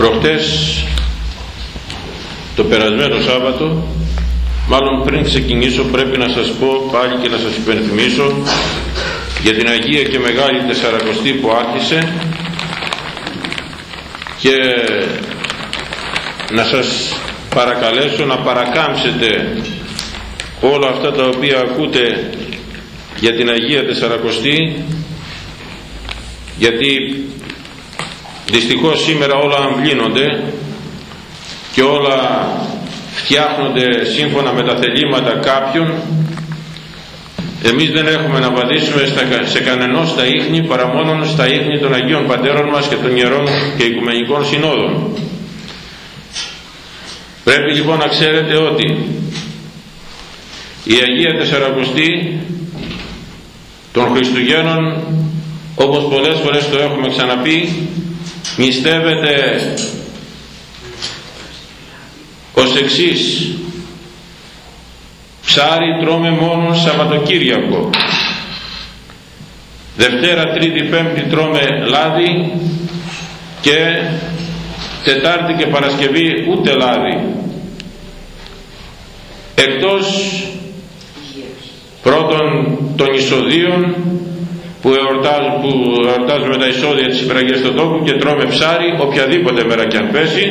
Προχτές το περασμένο Σάββατο μάλλον πριν ξεκινήσω πρέπει να σας πω πάλι και να σας υπενθυμίσω για την Αγία και Μεγάλη Τεσσαρακοστή που άρχισε και να σας παρακαλέσω να παρακάμψετε όλα αυτά τα οποία ακούτε για την Αγία Τεσσαρακοστή γιατί δυστυχώς σήμερα όλα αμβλύνονται και όλα φτιάχνονται σύμφωνα με τα θελήματα κάποιων. Εμείς δεν έχουμε να βαδίσουμε σε κανενός στα ίχνη παρά μόνο στα ίχνη των Αγίων Πατέρων μας και των Ιερών και Οικουμενικών Συνόδων. Πρέπει λοιπόν να ξέρετε ότι η Αγία Τεσσαρακοστή των Χριστουγέννων όπως πολλές φορές το έχουμε ξαναπεί νηστεύεται ως εξής. Ψάρι τρώμε μόνο Σαββατοκύριακο. Δευτέρα, Τρίτη, Πέμπτη τρώμε λάδι και Τετάρτη και Παρασκευή ούτε λάδι. Εκτός πρώτον των εισοδίων που εορτάζουμε, που εορτάζουμε τα εισόδια της Υπηραγίας του Τόπου και τρώμε ψάρι οποιαδήποτε μέρα και αν πέσει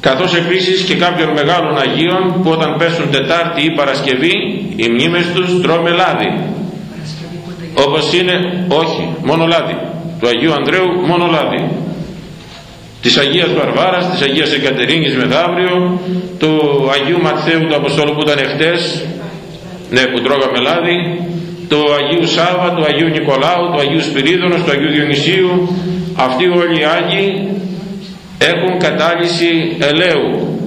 καθώς επίσης και κάποιων μεγάλων Αγίων που όταν πέσουν Τετάρτη ή Παρασκευή οι μνήμες τους τρώμε λάδι. Όπως είναι όχι μόνο λάδι. Του Αγίου Ανδρέου μόνο λάδι. Της Αγίας Βαρβάρας, της Αγίας Εκατερίνης μεθαύριο του Αγίου Ματθαίου του Αποστόλου που ήταν εχθές ναι που τρώγαμε λάδι του Αγίου Σάβα, του Αγίου Νικολάου, του Αγίου Σπυρίδωνος, του Αγίου Διονυσίου αυτοί όλοι οι Άγιοι έχουν κατάλυση ελαίου.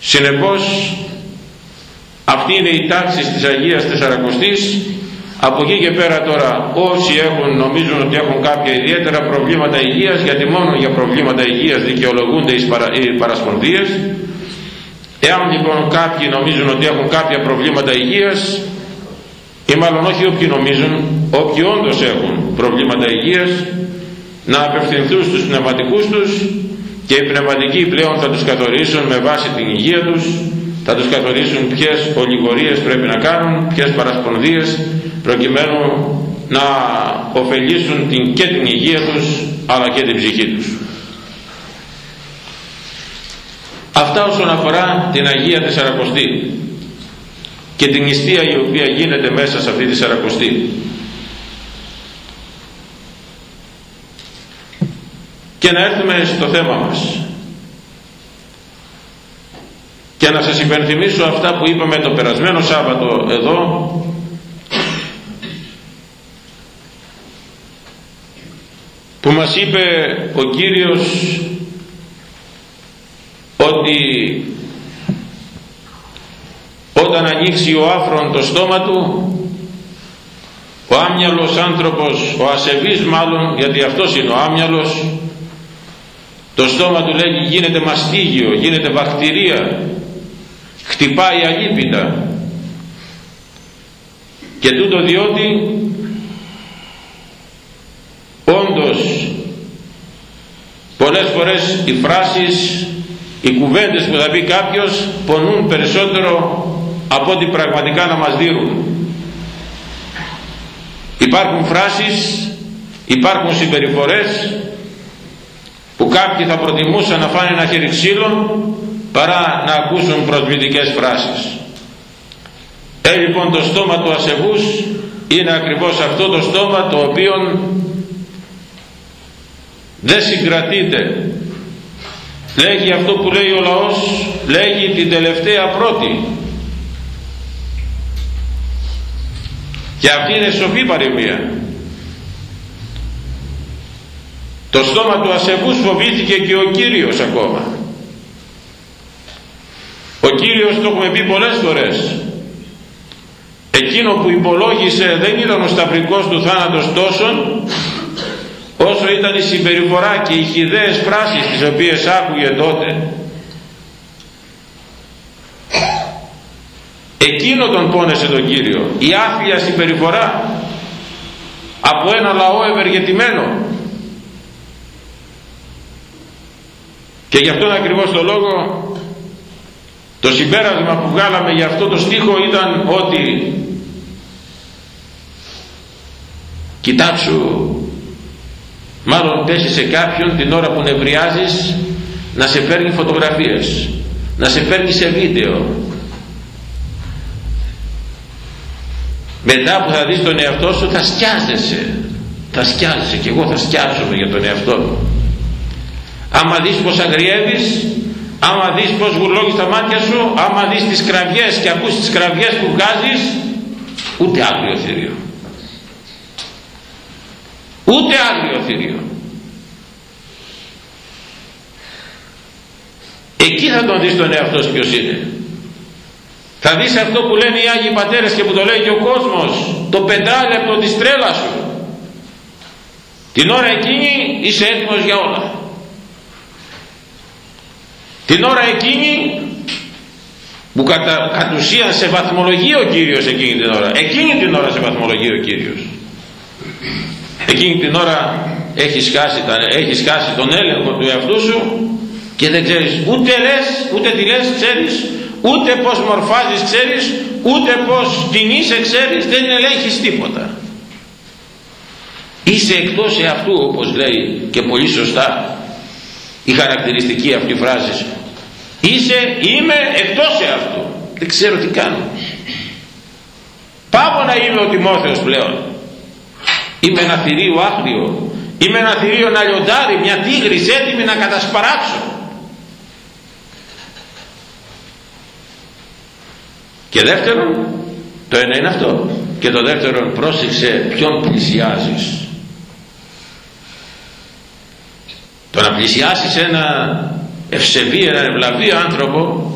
Συνεπώς αυτή είναι η τάξη της Αγίας Τεσσαρακοστής. Από εκεί και πέρα τώρα όσοι έχουν νομίζουν ότι έχουν κάποια ιδιαίτερα προβλήματα υγείας γιατί μόνο για προβλήματα υγείας δικαιολογούνται οι, παρα, οι παρασπονδίες εάν λοιπόν κάποιοι νομίζουν ότι έχουν κάποια προβλήματα υγείας ή μάλλον όχι όποιοι νομίζουν όποιοι όντως έχουν προβλήματα υγείας να απευθυνθούν στους πνευματικούς τους και οι πνευματικοί πλέον θα τους καθορίσουν με βάση την υγεία τους θα τους καθορίσουν ποιες ολιγορίες πρέπει να κάνουν ποιες παρασπονδίες προκειμένου να ωφελήσουν την, και την υγεία τους αλλά και την ψυχή τους αυτά όσον αφορά την Αγία Τεσσαρακοστή και την νηστεία η οποία γίνεται μέσα σε αυτή τη Τεσσαρακοστή και να έρθουμε στο θέμα μας. Και να σας υπενθυμίσω αυτά που είπαμε το περασμένο Σάββατο εδώ. Που μας είπε ο Κύριος ότι όταν ανοίξει ο άφρον το στόμα του ο άμυαλος άνθρωπος, ο ασεβής μάλλον γιατί αυτός είναι ο άμυαλος το στόμα του λέγει γίνεται μαστίγιο, γίνεται βακτηρία χτυπάει αλίπητα και τούτο διότι όντως πολλές φορές οι φράσεις οι κουβέντες που θα πει κάποιος πονούν περισσότερο από ό,τι πραγματικά να μας δίνουν. Υπάρχουν φράσεις υπάρχουν συμπεριφορές που κάποιοι θα προτιμούσαν να φάνε ένα χέρι ξύλο παρά να ακούσουν προσβλητικές φράσεις. Ε λοιπόν το στόμα του ασεβούς είναι ακριβώς αυτό το στόμα το οποίο δεν συγκρατείται λέγει αυτό που λέει ο λαός λέγει την τελευταία πρώτη. Και αυτή είναι σοφή παροιμία. Το στόμα του ασεβούς φοβήθηκε και ο Κύριος ακόμα. Ο Κύριος το έχουμε πει πολλές φορές. Εκείνο που υπολόγισε δεν ήταν ο σταυρικός του θάνατος τόσον όσο ήταν η συμπεριφορά και οι χιδαίες φράσεις τις οποίες άκουγε τότε εκείνο τον πόνεσε τον Κύριο η άθλια συμπεριφορά. Από ένα λαό ευεργετημένο. Και γι' αυτόν ακριβώς το λόγο το συμπέρασμα που βγάλαμε για αυτό το στίχο ήταν ότι κοιτάξου μάλλον πέσει σε κάποιον την ώρα που νευριάζεις να σε παίρνει φωτογραφίες να σε παίρνει σε βίντεο. Μετά που θα δεις τον εαυτό σου θα σκιάζεσαι. Θα σκιάζεσαι και εγώ θα σκιάζομαι για τον εαυτό μου. Άμα δεις πως αγριεύεις άμα δεις πως γουρλόγεις τα μάτια σου άμα δεις τις κραυγές και ακούς τις κραυγές που βγάζεις ούτε άγριο θηρίο ούτε άγριο θηρίο. Εκεί θα τον δεις τον εαυτός σου ποιος είναι. Θα δεις αυτό που λένε οι Άγιοι Πατέρες και που το λέει και ο κόσμος το πεντάλεπτο της τρέλας σου. Την ώρα εκείνη είσαι έτοιμος για όλα. Την ώρα εκείνη που κατά, κατ' ουσία σε βαθμολογεί ο Κύριος εκείνη την ώρα. Εκείνη την ώρα σε βαθμολογεί ο Κύριος εκείνη την ώρα έχεις χάσει, έχεις χάσει τον έλεγχο του εαυτού σου και δεν ξέρεις ούτε λες ούτε τι λες ξέρεις ούτε πως μορφάζεις ξέρεις ούτε πως κινείσαι ξέρεις δεν ελέγχεις τίποτα. Είσαι εκτός εαυτού όπως λέει και πολύ σωστά η χαρακτηριστική αυτή φράση είσαι είμαι εκτός εαυτού. Δεν ξέρω τι κάνω. Πάω να είμαι ο Τιμόθεος πλέον είμαι ένα θηρίο άγριο. Είμαι ένα θηρίο να λιοντάρει μια τίγρης έτοιμη να κατασπαράξω. Και δεύτερον το ένα είναι αυτό. Και το δεύτερον πρόσεξε ποιον πλησιάζεις. Το να πλησιάσεις ένα ευσεβή, ένα ευλαβή άνθρωπο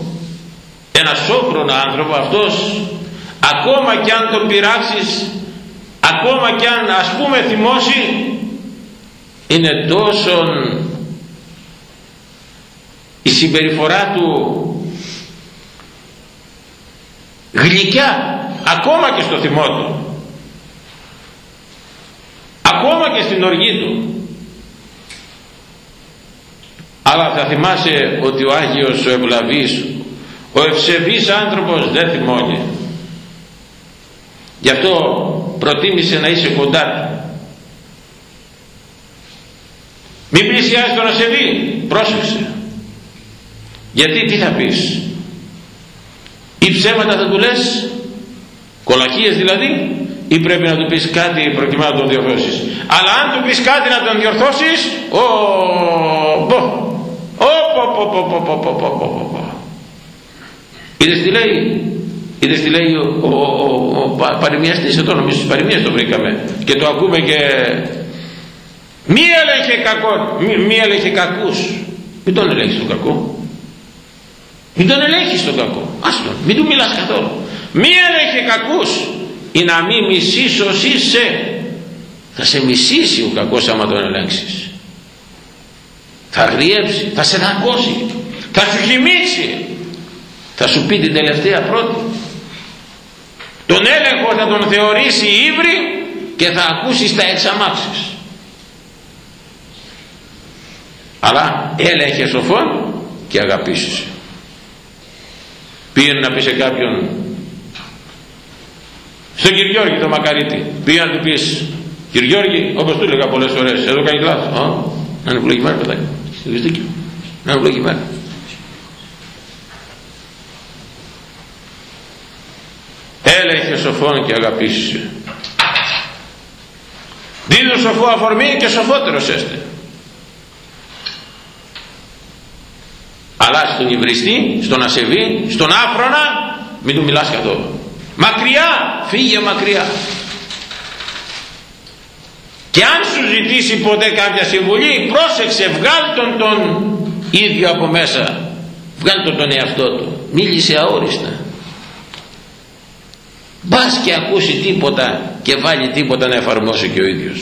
ένα σόφρονο άνθρωπο αυτός ακόμα και αν τον πειράξεις ακόμα και αν ας πούμε θυμώσει είναι τόσο η συμπεριφορά του γλυκιά ακόμα και στο θυμό του. Ακόμα και στην οργή του. Αλλά θα θυμάσαι ότι ο Άγιος ο Ευλαβής ο ευσεβής άνθρωπος δεν θυμώνει. Γι' αυτό προτίμησε να είσαι κοντά του. Μην πλησιάσεις τον ασεβή πρόσεξε. Γιατί τι θα πεις; Ή ψέματα θα του λες; Κολακίες δηλαδή; Ή πρέπει να του πεις κάτι προκειμένου να τον διορθώσεις; Αλλά αν του πεις κάτι να τον διορθώσεις ο, Είδες τι λέει, είδες τι λέει ο, ο, ο, ο παροιμιαστής εδώ νομίζω στις παροιμίες το βρήκαμε και το ακούμε και μη έλεγχε κακός, μη, μη έλεγχε κακούς. Μην τον ελέγχεις τον κακό. Μην τον ελέγχεις τον κακό. Άστον, μην του μιλάς καθόλου. Μη έλεγχε κακούς ή να μην μισήσεις είσαι. Θα σε μισήσει ο κακός άμα τον ελέγξεις θα γριέψει, θα σε δαγκώσει, θα σου χυμίξει, θα σου πει την τελευταία πρώτη. Τον έλεγχο θα τον θεωρήσει ύβρι και θα ακούσεις τα εξαμάξεις. Αλλά έλεγχες σοφόν και αγαπήσεις. Πήγαινε να πεις σε κάποιον στον Κυριώργη το Μακαρίτη πήγαινε να του πεις Κυριώργη όπως του έλεγα πολλές φορές εδώ κάνει λάθος να είναι ευλογημένο παιδάκι έχεις δίκιο να είναι ευλογημένο έλεγχε σοφόν και αγαπήσει δίνω σοφό αφορμή και σοφότερος έστε. Αλλά στον υβριστή, στον ασεβή, στον άφρονα μην του μιλάς καθόλου μακριά, φύγε μακριά. Και αν σου ζητήσει ποτέ κάποια συμβουλή πρόσεξε βγάλ τον τον ίδιο από μέσα. Βγάλ τον τον εαυτό του. Μίλησε αόριστα μπας και ακούσει τίποτα και βάλει τίποτα να εφαρμόσει και ο ίδιος.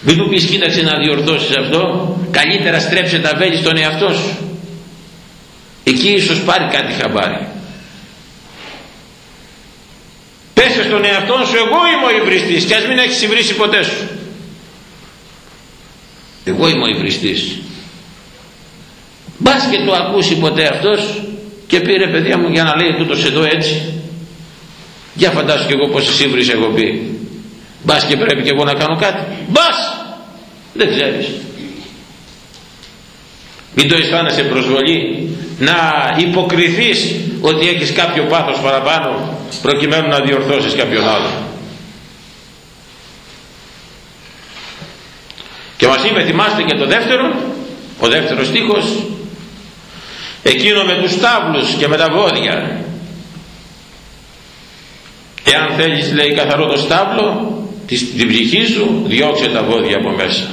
Μην του πεις κοίταξε να διορθώσεις αυτό. Καλύτερα στρέψε τα βέλη στον εαυτό σου εκεί ίσως πάρει κάτι χαμπάρι. Πέσε στον εαυτό σου εγώ είμαι ο υβριστής και ας μην έχεις υβρίσει ποτέ σου. Εγώ είμαι ο υβριστής. μπας και το ακούσει ποτέ αυτός και πήρε παιδιά μου για να λέει τούτος εδώ έτσι για φαντάσου και εγώ πόσες ύβρις έχω πει. Μπας και πρέπει και εγώ να κάνω κάτι. Μπας! Δεν ξέρεις. Μην το αισθάνεσαι προσβολή. Να υποκριθείς ότι έχεις κάποιο πάθος παραπάνω προκειμένου να διορθώσεις κάποιον άλλο και μας είπε θυμάστε και το δεύτερο ο δεύτερος στίχος εκείνο με τους τάβλους και με τα βόδια. Εάν θέλεις λέει καθαρό το στάβλο την ψυχή σου διώξε τα βόδια από μέσα.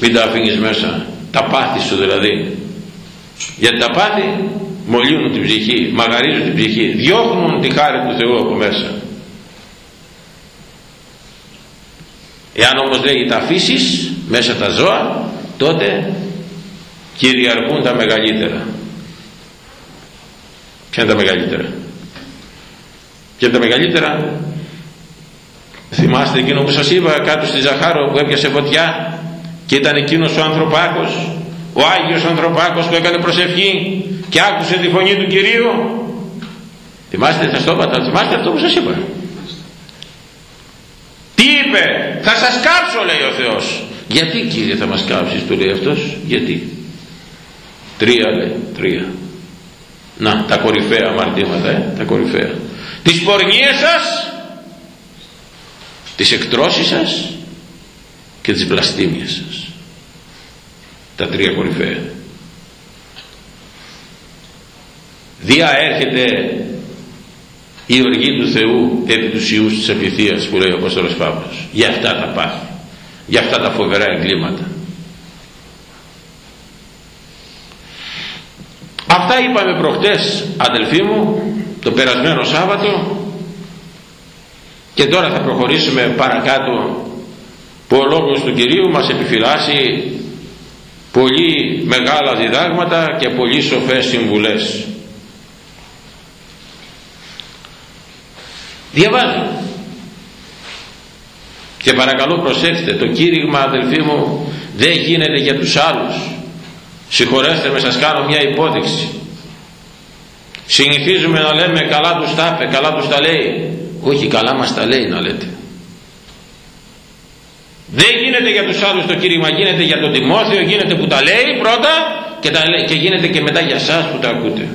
Μην τα αφήνεις μέσα. Τα πάθη σου δηλαδή. Γιατί τα πάθη μολύνουν την ψυχή μαγαρίζουν την ψυχή διώχνουν τη χάρη του Θεού από μέσα. Εάν όμως λέγει τα αφήσεις μέσα τα ζώα τότε κυριαρχούν τα μεγαλύτερα. Ποια είναι τα μεγαλύτερα; Ποια είναι τα μεγαλύτερα θυμάστε εκείνο που σας είπα κάτω στη Ζαχάρο που έπιασε φωτιά και ήταν εκείνος ο ανθρωπάκος ο Άγιος ανθρωπάκος που έκανε προσευχή και άκουσε τη φωνή του Κυρίου. Θυμάστε σας το είπα θυμάστε αυτό που σας είπα. Τι είπε θα σας κάψω λέει ο Θεός. Γιατί Κύριε θα μας κάψεις του λέει αυτός γιατί τρία λέει τρία. Να τα κορυφαία αμαρτήματα ε, τα κορυφαία. Τις πορνίες σας τις εκτρώσεις σας και τις βλαστήμιες σας. Τα τρία κορυφαία. Δια έρχεται η οργή του Θεού επί τους Ιούς της Επιθείας που λέει ο Απόστολος Παύλος. Για αυτά τα πάθη για αυτά τα φοβερά εγκλήματα αυτά είπαμε προχτές αδελφοί μου το περασμένο Σάββατο. Και τώρα θα προχωρήσουμε παρακάτω που ο λόγος του Κυρίου μας επιφυλάσσει πολύ μεγάλα διδάγματα και πολύ σοφές συμβουλές. Διαβάζω. Και παρακαλώ προσέξτε το κήρυγμα αδελφοί μου δεν γίνεται για τους άλλους. Συγχωρέστε με σας κάνω μια υπόδειξη συνηθίζουμε να λέμε καλά τους τα είπε, καλά τους τα λέει όχι καλά μας τα λέει να λέτε. Δεν γίνεται για τους άλλους το κήρυγμα γίνεται για τον Τιμόθεο γίνεται που τα λέει πρώτα και, τα λέει, και γίνεται και μετά για σας που τα ακούτε.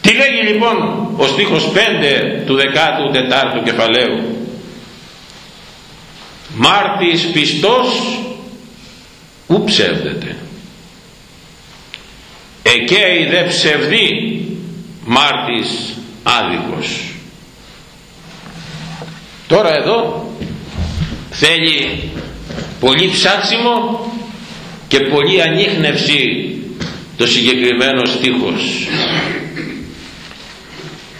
Τι λέγει λοιπόν ο στίχος 5 του 14ου κεφαλαίου; Μάρτης πιστός ου ψεύδεται εκέι δε ψευδή μάρτης άδικος. Τώρα εδώ θέλει πολύ ψάξιμο και πολύ ανείχνευση το συγκεκριμένο στίχος.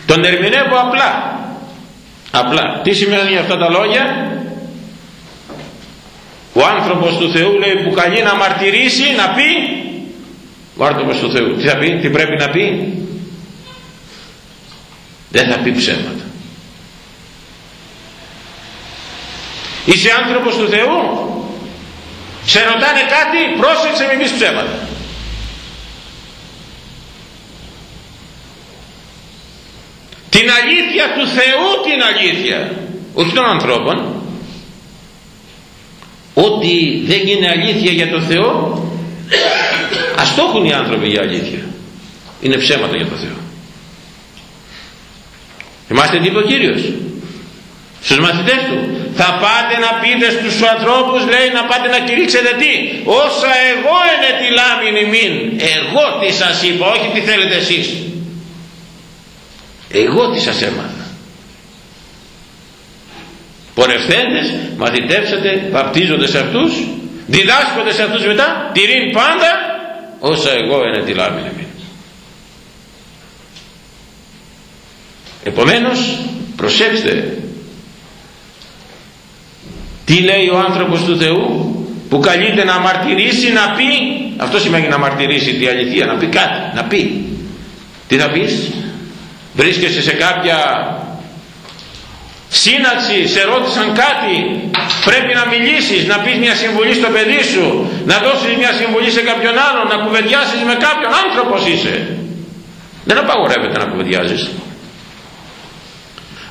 Τον ερμηνεύω απλά. Απλά. Τι σημαίνει αυτά τα λόγια; Ο άνθρωπος του Θεού λέει που καλεί να μαρτυρήσει να πει ο άνθρωπος του Θεού. Τι θα πει, τι πρέπει να πει; Δεν θα πει ψέματα. Είσαι άνθρωπος του Θεού; Σε ρωτάνε κάτι πρόσεξε μην πεις ψέματα. Την αλήθεια του Θεού την αλήθεια. Όχι των ανθρώπων. Ότι δεν είναι αλήθεια για τον Θεό ας το έχουν οι άνθρωποι για αλήθεια. Είναι ψέματα για τον Θεό. Είμαστε τι είπε ο Κύριος στους μαθητές του. Θα πάτε να πείτε στους ανθρώπους λέει να πάτε να κηρύξετε τι; Όσα εγώ είναι τη λάμινη μην εγώ τι σας είπα όχι τι θέλετε εσείς εγώ τι σας έμαθα πορευθέντες μαθητεύσατε βαπτίζονται σε αυτούς διδάσκονται σε αυτούς μετά τηρήν πάντα όσα εγώ είναι τη λάμη μην επομένως προσέξτε τι λέει ο άνθρωπος του Θεού που καλείται να μαρτυρήσει να πει αυτό σημαίνει να μαρτυρήσει τη αλήθεια να πει κάτι να πει. Τι θα πεις; Βρίσκεσαι σε κάποια σύναξη σε ρώτησαν κάτι. Πρέπει να μιλήσεις να πεις μια συμβουλή στο παιδί σου να δώσεις μια συμβουλή σε κάποιον άλλον να κουβεντιάσεις με κάποιον άνθρωπος είσαι. Δεν απαγορεύεται να κουβεντιάζεις.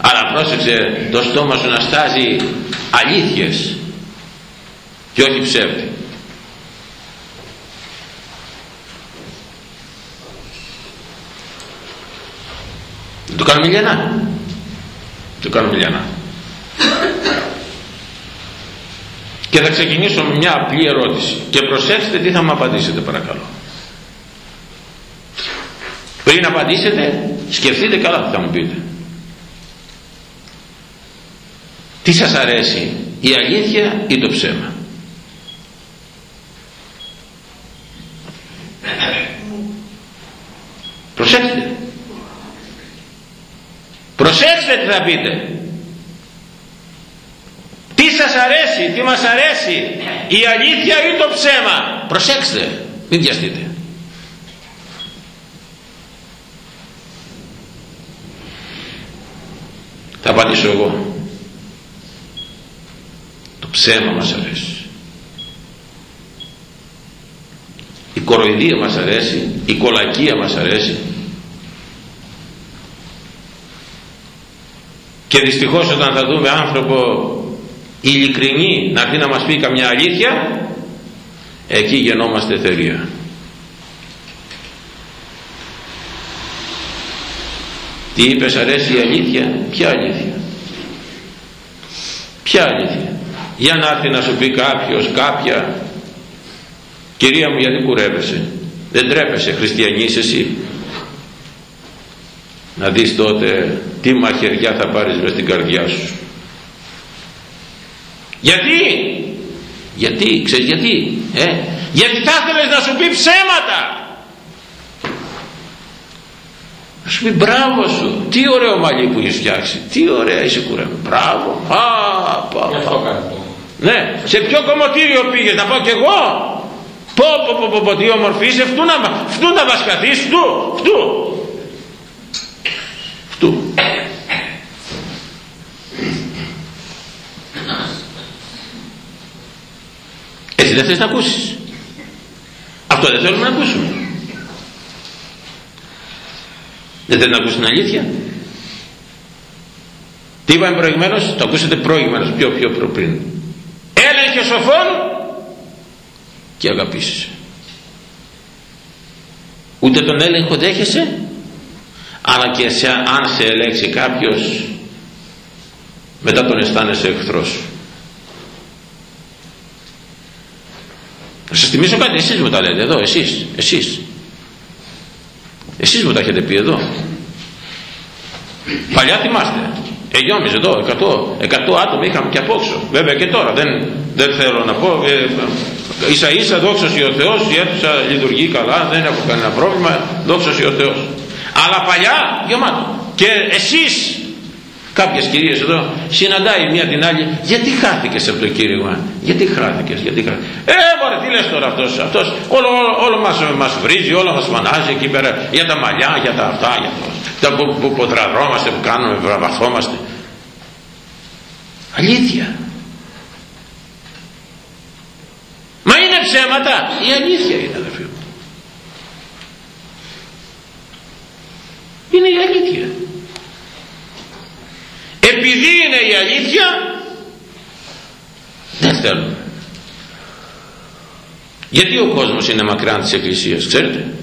Αλλά πρόσεξε το στόμα σου να στάζει αλήθειες και όχι ψεύτη. Το κάνουμε λιανά το κάνουμε λιανά και θα ξεκινήσω με μια απλή ερώτηση. Και προσέξτε τι θα μου απαντήσετε παρακαλώ. Πριν απαντήσετε σκεφτείτε καλά τι θα μου πείτε. Τι σας αρέσει η αλήθεια ή το ψέμα; Προσέξτε προσέξτε τι θα πείτε. Τι σας αρέσει τι μας αρέσει η αλήθεια ή το ψέμα. Προσέξτε μην βιαστείτε. Θα απαντήσω εγώ. Το ψέμα μας αρέσει. Η κοροϊδία μας αρέσει η κολακία μας αρέσει και δυστυχώς όταν θα δούμε άνθρωπο ειλικρινή να έρθει να μας πει καμιά αλήθεια εκεί γεννόμαστε θερία. Τι είπες αρέσει η αλήθεια; Ποια αλήθεια; Ποια αλήθεια; Για να έρθει να σου πει κάποιος κάποια. Κυρία μου γιατί κουρεύεσαι; Δεν τρέπεσαι χριστιανής εσύ. Να δεις τότε τι μαχαιριά θα πάρεις μες στην καρδιά σου; Γιατί; Γιατί ξέρεις γιατί; Ε; γιατί θα ήθελες να σου πει ψέματα; Να σου πει μπράβο σου. Τι ωραίο μαλλί που έχεις φτιάξει. Τι ωραία είσαι κουρεμένο μπράβο. Πα, πα, πα. ναι. Σε ποιο κομμωτήριο πήγες να πάω κι εγώ; Πω πω πω πω, πω τι όμορφη είσαι. Φτού να, φτού να βασκαθείς φτού φτού Έτσι δεν θες να ακούσεις. Αυτό δεν θέλουμε να ακούσουμε. Δεν θέλει να ακούσει την αλήθεια. Τι είπαμε προηγουμένως, το ακούσατε προηγουμένως, πιο πιο πιο πριν. Έλεγχε σοφόν και αγαπήσεις. Ούτε τον έλεγχο δέχεσαι, αλλά και σε, αν σε ελέξει κάποιος μετά τον αισθάνεσαι εχθρός σου θα σας θυμίσω κάτι εσείς μου τα λέτε εδώ εσείς εσείς. Εσείς μου τα έχετε πει εδώ. Παλιά θυμάστε. Εγιόμιζε εδώ 100, 100 άτομα είχαμε και απόξω. Βέβαια και τώρα δεν, δεν θέλω να πω ε, ίσα ίσα δόξα ο Θεός η αίθουσα λειτουργεί καλά δεν έχω κανένα πρόβλημα δόξα ο Θεός. Αλλά παλιά γεμάτο. Και εσείς κάποιες κυρίες εδώ συναντάει μία την άλλη γιατί χάθηκες από το κήρυγμα γιατί χάθηκες γιατί χάθηκες ε μωρέ τι λες τώρα αυτός, αυτός όλο, όλο, όλο μας, μας βρίζει όλο μας φανάζει εκεί πέρα για τα μαλλιά για τα αυτά για το, τα που, που, που που κάνουμε βραβαθόμαστε αλήθεια. Μα είναι ψέματα. Η αλήθεια είναι αδερφοί μου. Είναι η αλήθεια επειδή είναι η αλήθεια δεν θέλουμε. Γιατί ο κόσμος είναι μακριά της εκκλησίας ξέρετε;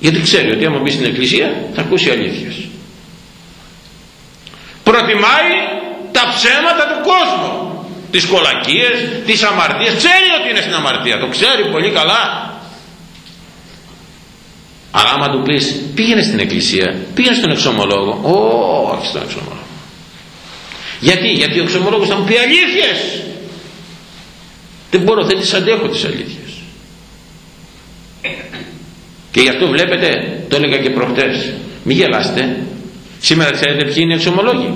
Γιατί ξέρει ότι άμα μπει στην εκκλησία θα ακούσει αλήθειες. Προτιμάει τα ψέματα του κόσμου. Τις κολακίες, τις αμαρτίες. Ξέρει ότι είναι στην αμαρτία. Το ξέρει πολύ καλά αλλά άμα του πεις πήγαινε στην εκκλησία, πήγαινε στον εξομολόγο, όχι στον εξομολόγο. Γιατί, γιατί ο εξομολόγος θα μου πει αλήθειες. Δεν μπορώ, δεν τις αντέχω τις αλήθειες. Και γι' αυτό βλέπετε, το έλεγα και προχτές, μη γελάστε, σήμερα ξέρετε ποιοι είναι εξομολόγοι;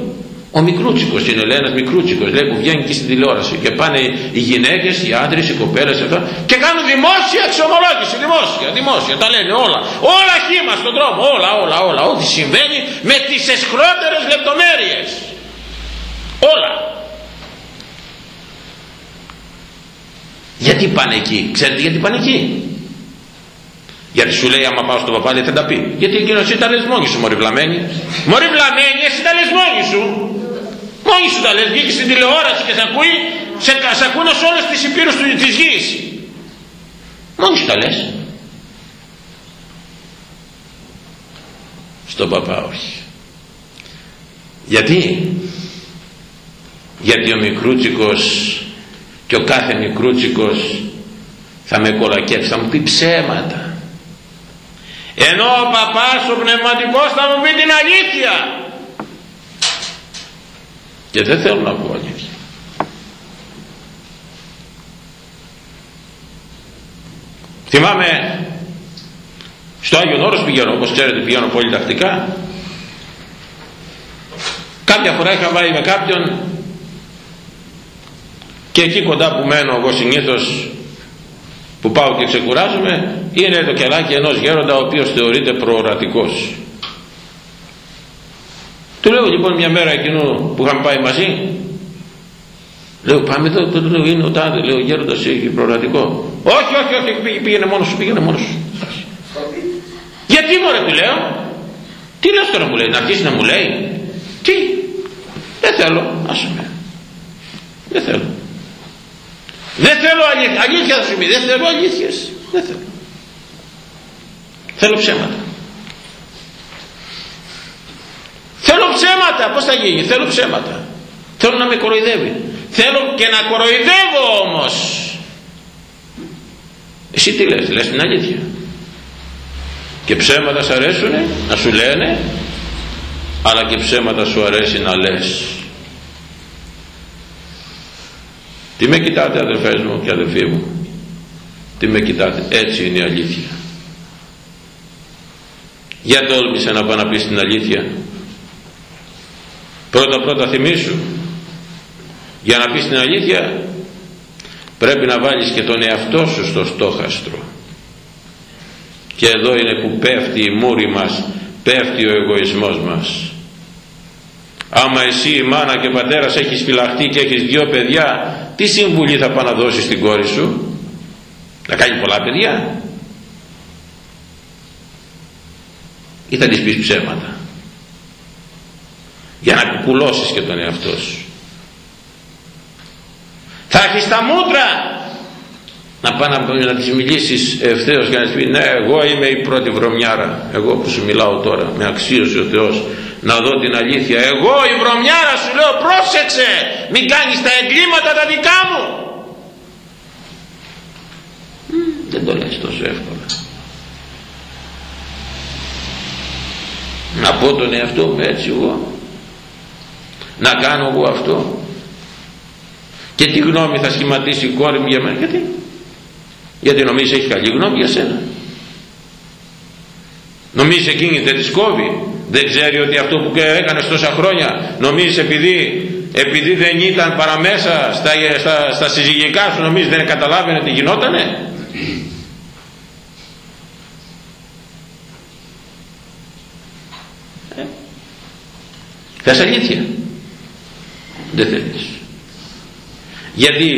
Ο μικρούτσικος είναι λέει ένας μικρούτσικος λέει που βγαίνει και στην τηλεόραση και πάνε οι γυναίκες, οι άντρες, οι κοπέλες αυτά και κάνουν δημόσια εξομολόγηση, δημόσια, δημόσια, τα λένε όλα. Όλα χήμα στον δρόμο, όλα, όλα, όλα, ό,τι συμβαίνει με τις εσχρότερες λεπτομέρειες. Όλα. Γιατί πάνε εκεί, ξέρετε γιατί πάνε εκεί; Γιατί σου λέει άμα πάω στον παπάλι θα τα πει. Γιατί εκείνος ήταν λες μόνοι σου μωρή βλαμένη. Μωρή βλαμένη εσύ τα λες μόνοι σου. Μόνοι σου τα λες. Βγήκες στην τηλεόραση και σε ακούει. Σε, σε ακούνε σε όλες τις υπήρους του, της γης. Μόνοι σου τα λες. Στον παπά όχι. Γιατί; Γιατί ο μικρούτσικος και ο κάθε μικρούτσικος θα με κολακεύσει, θα μου πει ψέματα ενώ ο παπάς ο πνευματικός θα μου πει την αλήθεια και δεν θέλω να πω αλήθεια. Θυμάμαι στο Άγιον Όρος πηγαίνω όπως ξέρετε πηγαίνω πολύ τακτικά. Κάποια φορά είχα πάει με κάποιον και εκεί κοντά που μένω εγώ συνήθως που πάω και ξεκουράζομαι είναι το κελάκι ενός γέροντα ο οποίος θεωρείται προορατικός του λέω λοιπόν μια μέρα εκείνο που είχαμε πάει μαζί λέω πάμε εδώ του λέω είναι ο τάδε λέω ο γέροντας έχει προορατικό όχι όχι όχι πήγαινε μόνος σου πήγαινε μόνος σου γιατί μωρέ του λέω τι λες τώρα μου λέει να αρχίσει να μου λέει τι δεν θέλω άσε με δεν θέλω δεν θέλω αλήθεια. Αλήθεια θα σου πει. Δεν θέλω αλήθειες. Δεν θέλω. Θέλω ψέματα. Θέλω ψέματα. Πώς θα γίνει; Θέλω ψέματα. Θέλω να με κοροϊδεύει. Θέλω και να κοροϊδεύω όμως. Εσύ τι λες. Λες την αλήθεια. Και ψέματα σου αρέσουν να σου λένε αλλά και ψέματα σου αρέσει να λες. Τι με κοιτάτε αδερφές μου και αδερφοί μου; Τι με κοιτάτε; Έτσι είναι η αλήθεια. Για τόλμησε να πάω να πεις την αλήθεια. Πρώτα πρώτα θυμίσου. Για να πεις την αλήθεια πρέπει να βάλεις και τον εαυτό σου στο στόχαστρο. Και εδώ είναι που πέφτει η μούρη μας, πέφτει ο εγωισμός μας. Άμα εσύ η μάνα και ο πατέρας έχεις φυλαχτεί και έχεις δυο παιδιά τι συμβουλή θα πάει να δώσεις στην κόρη σου; Να κάνει πολλά παιδιά ή θα της πεις ψέματα για να κουκουλώσεις και τον εαυτό σου. Θα έχεις τα μούτρα! Να πάει να, να της μιλήσεις ευθέως για να της πει ναι εγώ είμαι η πρώτη βρωμιάρα. Εγώ που σου μιλάω τώρα με αξίωσε ο Θεός να δω την αλήθεια. Εγώ η βρωμιάρα σου λέω πρόσεξε! Μην κάνεις τα εγκλήματα τα δικά μου! Δεν το λες τόσο εύκολα. Να πω τον εαυτό μου έτσι εγώ να κάνω εγώ αυτό. Και τι γνώμη θα σχηματίσει η κόρη μου για μένα. Γιατί; Γιατί νομίζεις έχεις καλή γνώμη για σένα; Νομίζεις εκείνη δεν της κόβει; Δεν ξέρει ότι αυτό που έκανες τόσα χρόνια νομίζεις επειδή, επειδή δεν ήταν παραμέσα στα, στα, στα συζυγικά σου νομίζεις δεν καταλάβαινε τι γινότανε; Ε, θες αλήθεια; Δεν θέλεις. Γιατί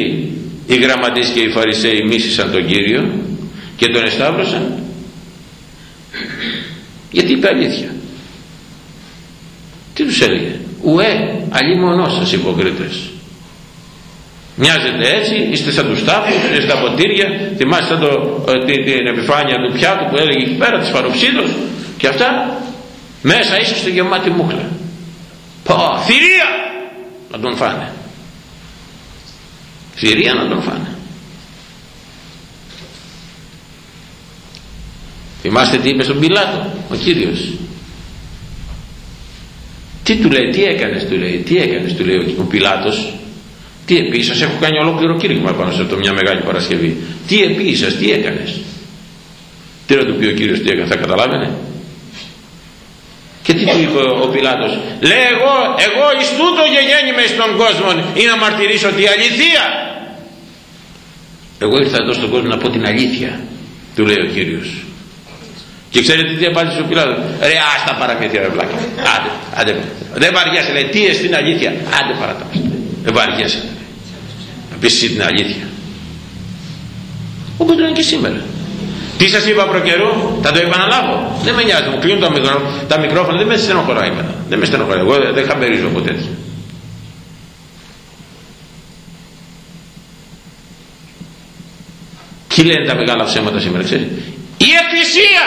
οι γραμματείς και οι φαρισαίοι μίσησαν τον Κύριο και τον εσταύρωσαν; Γιατί είπε αλήθεια; Τι τους έλεγε; Ουέ αλλήμωνός σας υποκρίτες. Μοιάζετε έτσι είστε σαν τους τάφους είστε στα ποτήρια θυμάστε σαν το, ε, την, την, επιφάνεια του πιάτου που έλεγε εκεί πέρα της παροψίδος και αυτά. Μέσα είσαστε γεμάτη μούχλα. Πω θηρία να τον φάνε θηρία να τον φάνε θυμάστε τι είπε στον Πιλάτο ο Κύριος τι του λέει, τι έκανες του λέει, τι έκανες του λέει ο Πιλάτος. Τι επί σας έχω κάνει ολόκληρο κήρυγμα πάνω σε αυτό μια μεγάλη Παρασκευή. Τι επί σας, τι έκανες. Τι να του πει ο Κύριος τι έκανε, θα καταλάβαινε. Και Και τι του είπε ο Πιλάτος; Λέει εγώ, εγώ εις τούτο γεγέννημαι στον κόσμο ή να μαρτυρήσω τη αλήθεια. Εγώ ήρθα εδώ στον κόσμο να πω την αλήθεια. Του λέει ο Κύριος. Και ξέρετε τι απάντησε ο Πιλάτος; Ρε άστα παραμύθια ρε βλάκα. Άντε, άντε. Δεν βαριέσαι λέει. Τι εστίν αλήθεια. Άντε παρατά. Δεν βαριέσαι. Να πεις την αλήθεια. Όπως λένε και σήμερα. Τι σας είπα προ καιρού, θα το επαναλάβω. Δεν με νοιάζει, μου κλείνουν τα, μικρό, τα μικρόφωνα, δεν με στενοχωράει εμένα. Δεν με στενοχωράει, εγώ δεν χαμπερίζω ποτέ τέτοιο. Τι λένε τα μεγάλα ψέματα σήμερα, ξέρεις; Η Εκκλησία!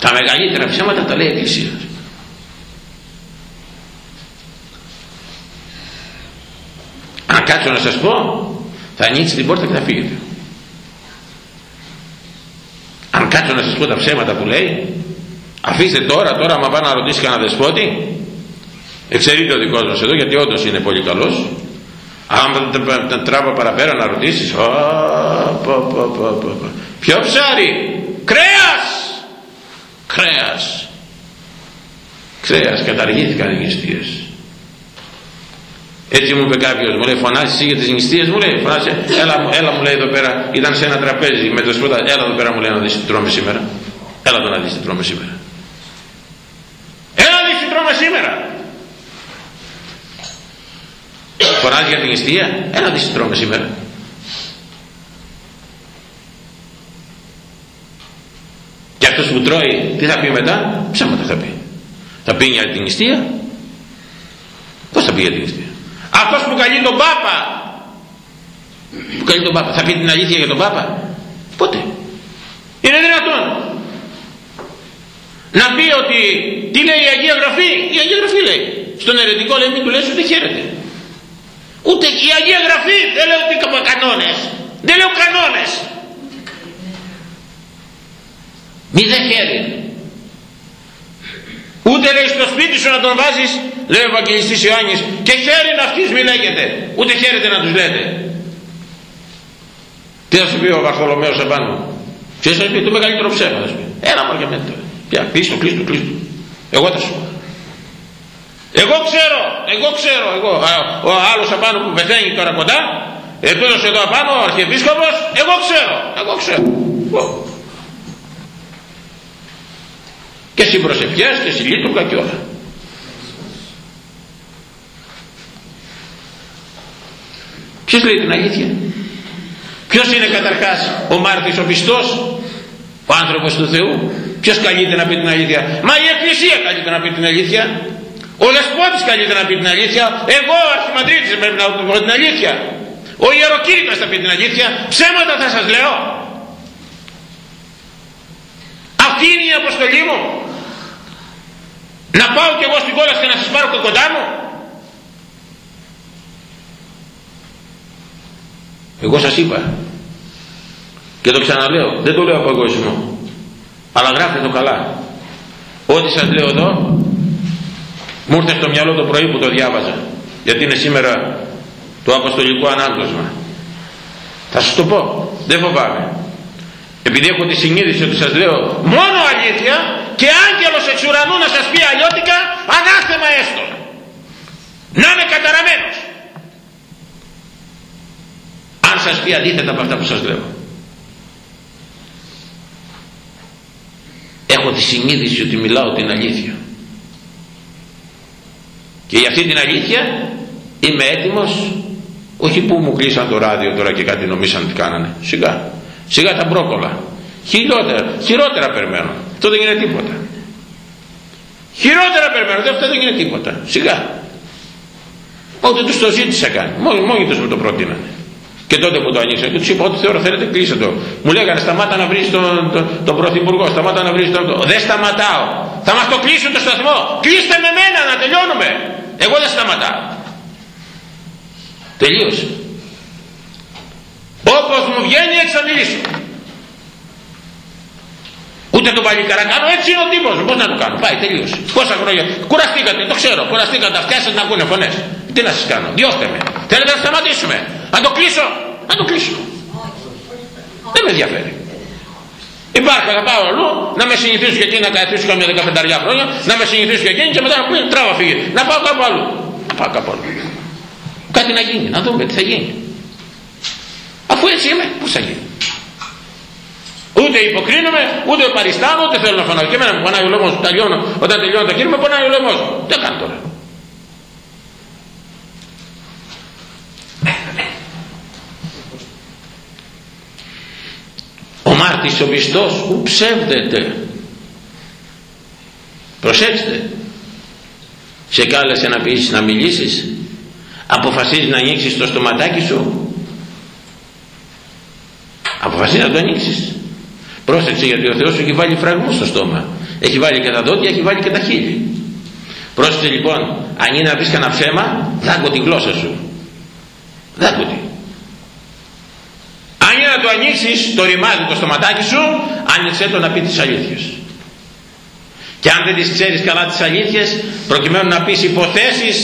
Τα μεγαλύτερα ψέματα τα λέει η Εκκλησία. Αν κάτσω να σας πω, θα ανοίξει την πόρτα και θα φύγετε αν κάτσω να σας πω τα ψέματα που λέει αφήστε τώρα τώρα μα πάει να ρωτήσει κανένα δεσπότη εξαιρείται ο δικός μας εδώ γιατί όντως είναι πολύ καλός. Αν τα τράβω παραπέρα να ρωτήσεις ποιο ψάρι; Κρέας! Κρέας. Κρέας. Καταργήθηκαν οι νηστείες έτσι μου είπε κάποιος, μου λέει φωνάζεις εσύ για τις νηστείες μου λέει, φωνάζεις, έλα, έλα μου λέει εδώ πέρα, ήταν σε ένα τραπέζι με το σπούτα, έλα εδώ πέρα μου λέει να δεις τι τρώμε σήμερα. Έλα εδώ να δεις τι τρώμε σήμερα. Έλα να δεις τι τρώμε σήμερα. Φωνάζεις για την νηστεία, έλα να δεις τι τρώμε σήμερα. Και αυτός που τρώει, τι θα πει μετά, ψέματα θα πει. Θα πει για την νηστεία, πώς θα πει για την νηστεία αυτός που καλεί τον Πάπα. Που καλεί τον Πάπα. Θα πει την αλήθεια για τον Πάπα. Πότε. Είναι δυνατόν. Να πει ότι τι λέει η Αγία Γραφή. Η Αγία Γραφή λέει. Στον ερετικό λέει μην του λες ούτε χαίρεται. Ούτε η Αγία Γραφή δεν λέω ότι κανόνες. Δεν λέω κανόνες. Μη δεν χαίρει ούτε λέει στο σπίτι σου να τον βάζεις λέει ο Ευαγγελιστής Ιωάννης και χαίρει να αυτής μη λέγεται. Ούτε χαίρεται να τους λέτε. Τι θα σου πει ο Βαρθολομαίος επάνω; Ποιος θα σου πει; Το μεγαλύτερο ψέμα θα σου πει. Ένα μάρια με τώρα πια κλείστο κλείστο κλείστο. Εγώ θα σου πω. Εγώ ξέρω εγώ ξέρω εγώ. Ο άλλος απάνω που πεθαίνει τώρα κοντά επίδωσε εδώ απάνω ο Αρχιεπίσκοπος εγώ ξέρω εγώ ξέρω και συμπροσευχές και συλλήτουργα και όλα Ποιος λέει την αλήθεια; Ποιος είναι καταρχάς ο μάρτης ο πιστός, ο άνθρωπος του Θεού. Ποιος καλείται να πει την αλήθεια; Μα η Εκκλησία καλείται να πει την αλήθεια. Ο Δεσπότης καλείται να πει την αλήθεια. Εγώ ο Αρχιμαντρίτης πρέπει να πω την αλήθεια. Ο Ιεροκήρυκας θα πει την αλήθεια. Ψέματα θα σας λέω. Αυτή είναι η αποστολή μου. Να πάω κι εγώ στην κόλαση και να σας πάρω το κοντά μου. Εγώ σας είπα και το ξαναλέω, δεν το λέω από εγωισμό, αλλά γράφτε το καλά. Ό,τι σας λέω εδώ, μου ήρθε στο μυαλό το πρωί που το διάβαζα, γιατί είναι σήμερα το αποστολικό ανάγνωσμα. Θα σας το πω, δεν φοβάμαι. Επειδή έχω τη συνείδηση ότι σας λέω μόνο αλήθεια και άγγελος εξ ουρανού να σας πει αλλιώτικα, ανάθεμα έστω. Να είμαι καταραμένος. Αν σας πει αντίθετα από αυτά που σας λέω. Έχω τη συνείδηση ότι μιλάω την αλήθεια. Και για αυτή την αλήθεια είμαι έτοιμος όχι που μου κλείσαν το ράδιο τώρα και κάτι νομίσαν τι κάνανε. Σιγά σιγά τα μπρόκολα χειρότερα, χειρότερα περιμένω αυτό δεν είναι τίποτα χειρότερα περιμένω αυτό δεν είναι τίποτα σιγά Ό,τι τους το ζήτησα κάνει μόνοι, μόνοι τους μου το πρότειναν και τότε που το ανοίξα και τους είπα ό,τι θεωρώ θέλετε κλείστε το. Μου λέγανε σταμάτα να βρεις τον, τον, τον πρωθυπουργό, σταμάτα να βρεις τον... Δεν σταματάω. Θα μας το κλείσουν το σταθμό. Κλείστε με μένα να τελειώνουμε. Εγώ δεν σταματάω. Τελείωσε. Όπως μου βγαίνει έτσι θα μιλήσω. Ούτε τον παλικάρα κάνω, έτσι είναι ο τύπος μου. Πώς να το κάνω, πάει, τελείωσε. Πόσα χρόνια, κουραστήκατε, το ξέρω, κουραστήκατε αυτιά σας να ακούνε φωνές. Τι να σας κάνω, διώχτε με. Θέλετε να σταματήσουμε; Να το κλείσω. Να το κλείσω. Δεν με ενδιαφέρει. Υπάρχω, θα πάω αλλού, να με συνηθίσω και εκεί να καθίσω καμιά δεκαπενταριά χρόνια, να με συνηθίσω και εκείνη και μετά να πούμε τράβα φύγει. Να πάω κάπου αλλού. Να πάω κάπου αλλού. Κάτι να γίνει, να δούμε τι θα γίνει. Αφού έτσι είμαι, πώ θα γίνει. Ούτε υποκρίνομαι, ούτε παριστάνω, ούτε θέλω να φωνάω. Και εμένα μου πονάει ο λόγος μου, τελειώνω, όταν τελειώνω το κύριο μου, πονάει ο λόγος μου. Τι κάνω τώρα. Ο μάρτης ο πιστός ου ψεύδεται. Προσέξτε. Σε κάλεσε να πεις να μιλήσεις. Αποφασίζεις να ανοίξεις το στοματάκι σου. Αποφασίζεις να το ανοίξεις. Πρόσεξε γιατί ο Θεός σου έχει βάλει φραγμούς στο στόμα. Έχει βάλει και τα δόντια, έχει βάλει και τα χείλη. Πρόσεξε λοιπόν, αν είναι να πεις κανένα ψέμα, δάγκω τη γλώσσα σου. Δάγκω τη αν είναι να το ανοίξεις το ρημάδι το στοματάκι σου άνοιξε το να πει τις αλήθειες και αν δεν τις ξέρεις καλά τις αλήθειες προκειμένου να πεις υποθέσεις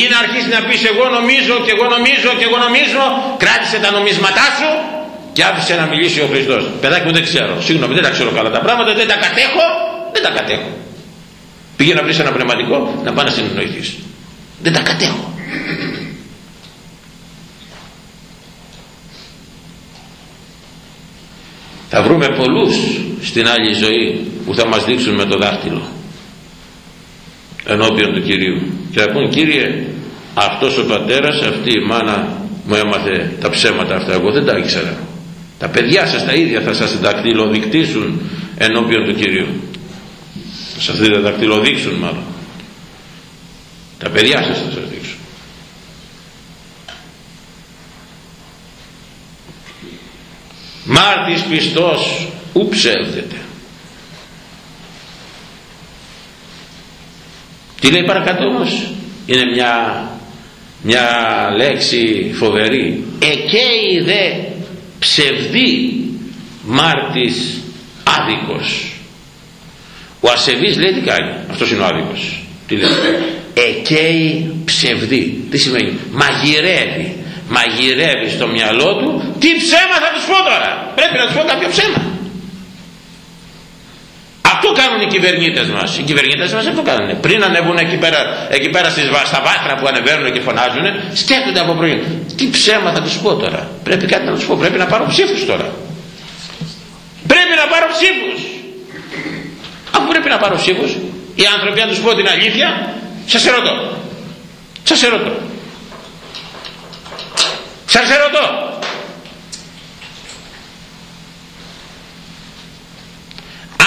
ή να αρχίσεις να πεις εγώ νομίζω και εγώ νομίζω και εγώ νομίζω κράτησε τα νομίσματά σου και άφησε να μιλήσει ο Χριστός. Παιδάκι μου δεν ξέρω, συγγνώμη δεν τα ξέρω καλά τα πράγματα. Δεν τα κατέχω, δεν τα κατέχω. Πήγε να βρεις ένα πνευματικό να πάει να συνεννοηθείς δεν τα κατέχω. Θα βρούμε πολλούς στην άλλη ζωή που θα μας δείξουν με το δάχτυλο ενώπιον του Κυρίου. Και θα πούν Κύριε αυτός ο πατέρας αυτή η μάνα μου έμαθε τα ψέματα αυτά. Εγώ δεν τα ήξερα τα παιδιά σας τα ίδια θα σας δακτυλοδεικτήσουν ενώπιον του Κυρίου. Θα σας δακτυλοδείξουν μάλλον. Τα παιδιά σας θα σας δείξουν. Μάρτης πιστός ου ψεύδεται. Τι λέει παρακάτω όμως; Είναι μια, μια λέξη φοβερή. Εκέι δε ψευδή μάρτης άδικος. Ο ασεβής λέει τι κάνει αυτός είναι ο άδικος. Τι λέει; Εκέι ψευδή. Τι σημαίνει; Μαγειρεύει. Μαγειρεύει στο μυαλό του τι ψέμα θα τους πω τώρα. Πρέπει να τους πω κάποιο ψέμα αυτό κάνουν οι κυβερνήτες μας. Οι κυβερνήτες μας αυτό κάνουν. Πριν ανέβουν εκεί πέρα, εκεί πέρα στις, στα βάθρα που ανεβαίνουν και φωνάζουν σκέφτονται από πρωί. Τι ψέμα θα τους πω τώρα. Πρέπει κάτι να τους πω. Πρέπει να πάρω ψήφους τώρα. Πρέπει να πάρω ψήφους. Αφού πρέπει να πάρω ψήφους οι άνθρωποι αν τους πω την αλήθεια σας ερωτώ. Σας ερωτώ. Σας ερωτώ.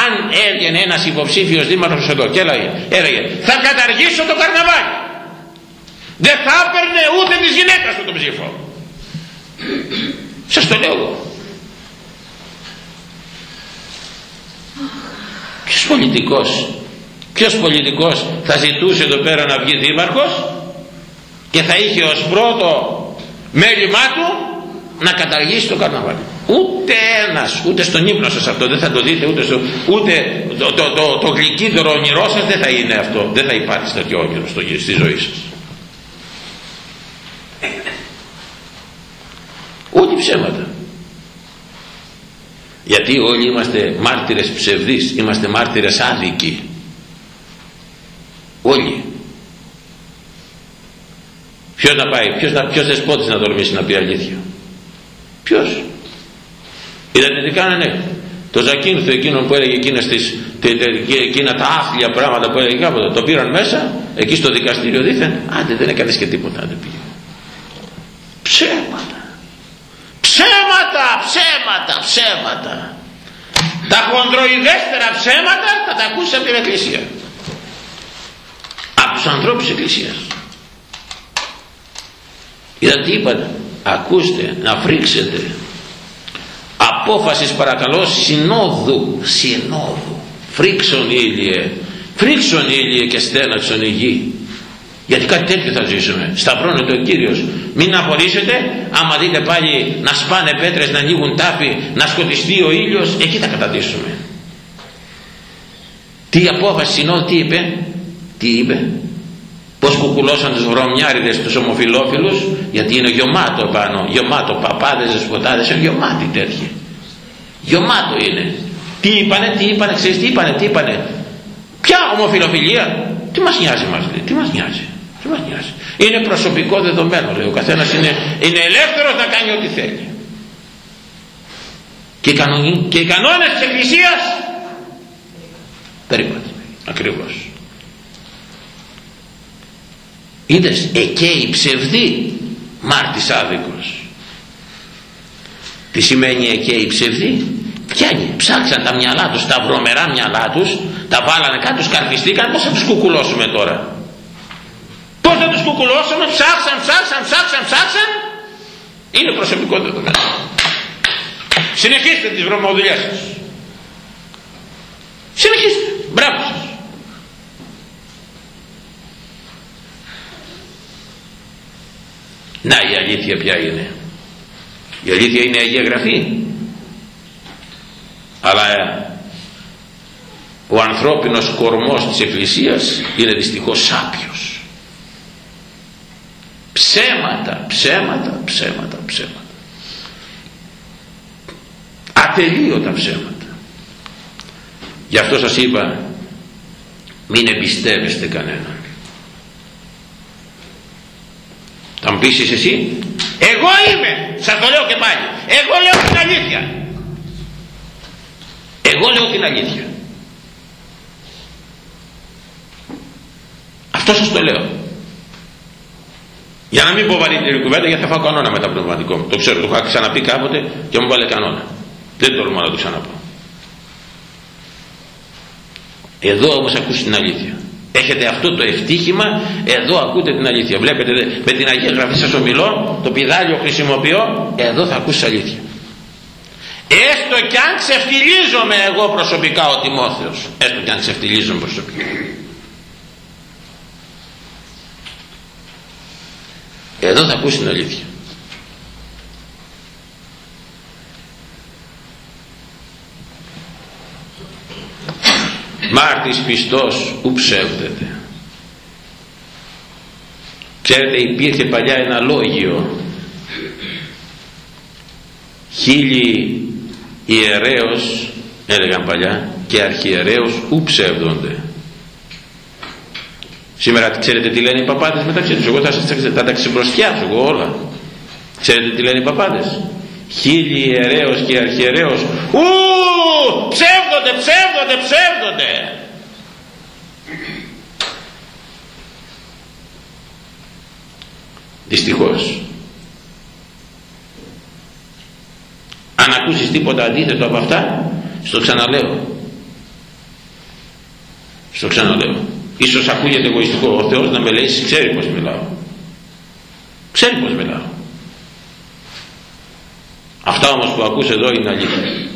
Αν έβγαινε ένας υποψήφιος δήμαρχος εδώ και έλεγε, έλεγε θα καταργήσω το καρναβάλι. Δεν θα έπαιρνε ούτε της γυναίκας του τον ψήφο. Σας το λέω εγώ. Ποιος πολιτικός, ποιος πολιτικός θα ζητούσε εδώ πέρα να βγει δήμαρχος και θα είχε ως πρώτο μέλημά του να καταργήσει το καρναβάλι ούτε ένας ούτε στον ύπνο σας αυτό δεν θα το δείτε ούτε, στο, ούτε το, το, το, το γλυκύτερο όνειρό σας δεν θα είναι αυτό δεν θα υπάρχει τέτοιο όνειρο στο, στη ζωή σας ούτε ψέματα γιατί όλοι είμαστε μάρτυρες ψευδείς είμαστε μάρτυρες άδικοι όλοι Ποιος να πάει, ποιος, να, ποιος δεσπότης να τολμήσει να πει αλήθεια; Ποιος; Είδατε τι κάνανε. Το Ζακίνθο εκείνο που έλεγε εκείνες τις, εκείνα τα άθλια πράγματα που έλεγε κάποτε. Το πήραν μέσα, εκεί στο δικαστήριο δήθεν. Άντε δεν έκανες και τίποτα. Άντε πήγε. Ψέματα. Ψέματα, ψέματα, ψέματα. Τα χοντροειδέστερα ψέματα θα τα ακούσει από την Εκκλησία. Από τους ανθρώπους της Εκκλησίας. Είδατε τι είπατε. Ακούστε να φρίξετε. Απόφασης παρακαλώ συνόδου. Συνόδου. Φρίξον ήλιε. Φρίξον ήλιε και στέναξον η γη. Γιατί κάτι τέτοιο θα ζήσουμε. Σταυρώνεται ο Κύριος. Μην απορρίσετε άμα δείτε πάλι να σπάνε πέτρες, να ανοίγουν τάφοι, να σκοτιστεί ο ήλιος. Εκεί θα καταδύσουμε. Τι απόφαση συνόδου τι είπε; Τι είπε; Πως κουκουλώσαν τους βρωμιάριδες τους ομοφιλόφιλους γιατί είναι γεμάτο πάνω γεμάτο παπάδες, δεσποτάδες είναι γεμάτοι τέτοιοι Γεμάτο είναι. Τι είπανε, τι είπανε, ξέρεις τι είπανε, τι είπανε. Ποια ομοφιλοφιλία; Τι μας νοιάζει μας λέει, τι μας νοιάζει. Τι μας νοιάζει. Είναι προσωπικό δεδομένο λέει. Ο καθένας είναι, είναι ελεύθερος να κάνει ό,τι θέλει. Και οι, κανονι, και οι κανόνες της Εκκλησίας περίπατοι. Ακριβώς. Είδες εκέει ψευδή μάρτης άδικος. Τι σημαίνει εκέει ψευδή; Πιάνει, ψάξαν τα μυαλά τους, τα βρωμερά μυαλά τους, τα βάλανε κάτω, σκαρφιστήκαν, πώς θα τους κουκουλώσουμε τώρα; Πώς θα τους κουκουλώσουμε, ψάξαν, ψάξαν, ψάξαν, ψάξαν. Είναι προσωπικό δεδομένο. Συνεχίστε τις βρωμοδουλειές σας. Συνεχίστε. Μπράβο σας. Να η αλήθεια ποια είναι. Η αλήθεια είναι η Αγία Γραφή. Αλλά ο ανθρώπινος κορμός της Εκκλησίας είναι δυστυχώς σάπιος. Ψέματα, ψέματα, ψέματα, ψέματα. Ατελείωτα ψέματα. Γι' αυτό σας είπα μην εμπιστεύεστε κανέναν. Θα μου πείσεις εσύ. Εγώ είμαι. Σας το λέω και πάλι. Εγώ λέω την αλήθεια. Εγώ λέω την αλήθεια. Αυτό σας το λέω. Για να μην πω βαρύτερη κουβέντα γιατί θα φάω κανόνα με τα πνευματικό μου. Το ξέρω το είχα ξαναπεί κάποτε και μου βάλε κανόνα. Δεν τολμώ να το ξαναπώ. Εδώ όμως ακούς την αλήθεια έχετε αυτό το ευτύχημα. Εδώ ακούτε την αλήθεια. Βλέπετε με την Αγία Γραφή σας ομιλώ το πιδάλιο χρησιμοποιώ εδώ θα ακούσεις αλήθεια. Έστω κι αν ξεφτιλίζομαι εγώ προσωπικά ο Τιμόθεος. Έστω κι αν ξεφτιλίζομαι προσωπικά. Εδώ θα ακούσεις την αλήθεια μάρτης πιστός ου ψεύδεται. Ξέρετε υπήρχε παλιά ένα λόγιο. Χίλιοι ιερέως έλεγαν παλιά και αρχιερέως ου ψεύδονται. Σήμερα ξέρετε τι λένε οι παπάδες μεταξύ τους. Εγώ θα, σας, θα τα ξεμπροστιάσω εγώ όλα. Ξέρετε τι λένε οι παπάδες χίλιοι ιερέως και αρχιερέως. Ου! Ψεύδονται ψεύδονται ψεύδονται! Δυστυχώς. Αν ακούσεις τίποτα αντίθετο από αυτά στο ξαναλέω. Στο ξαναλέω. Ίσως ακούγεται εγωιστικό ο Θεός να με λέει ξέρει πως μιλάω ξέρει πως μιλάω αυτά όμως που ακούς εδώ είναι αλήθεια.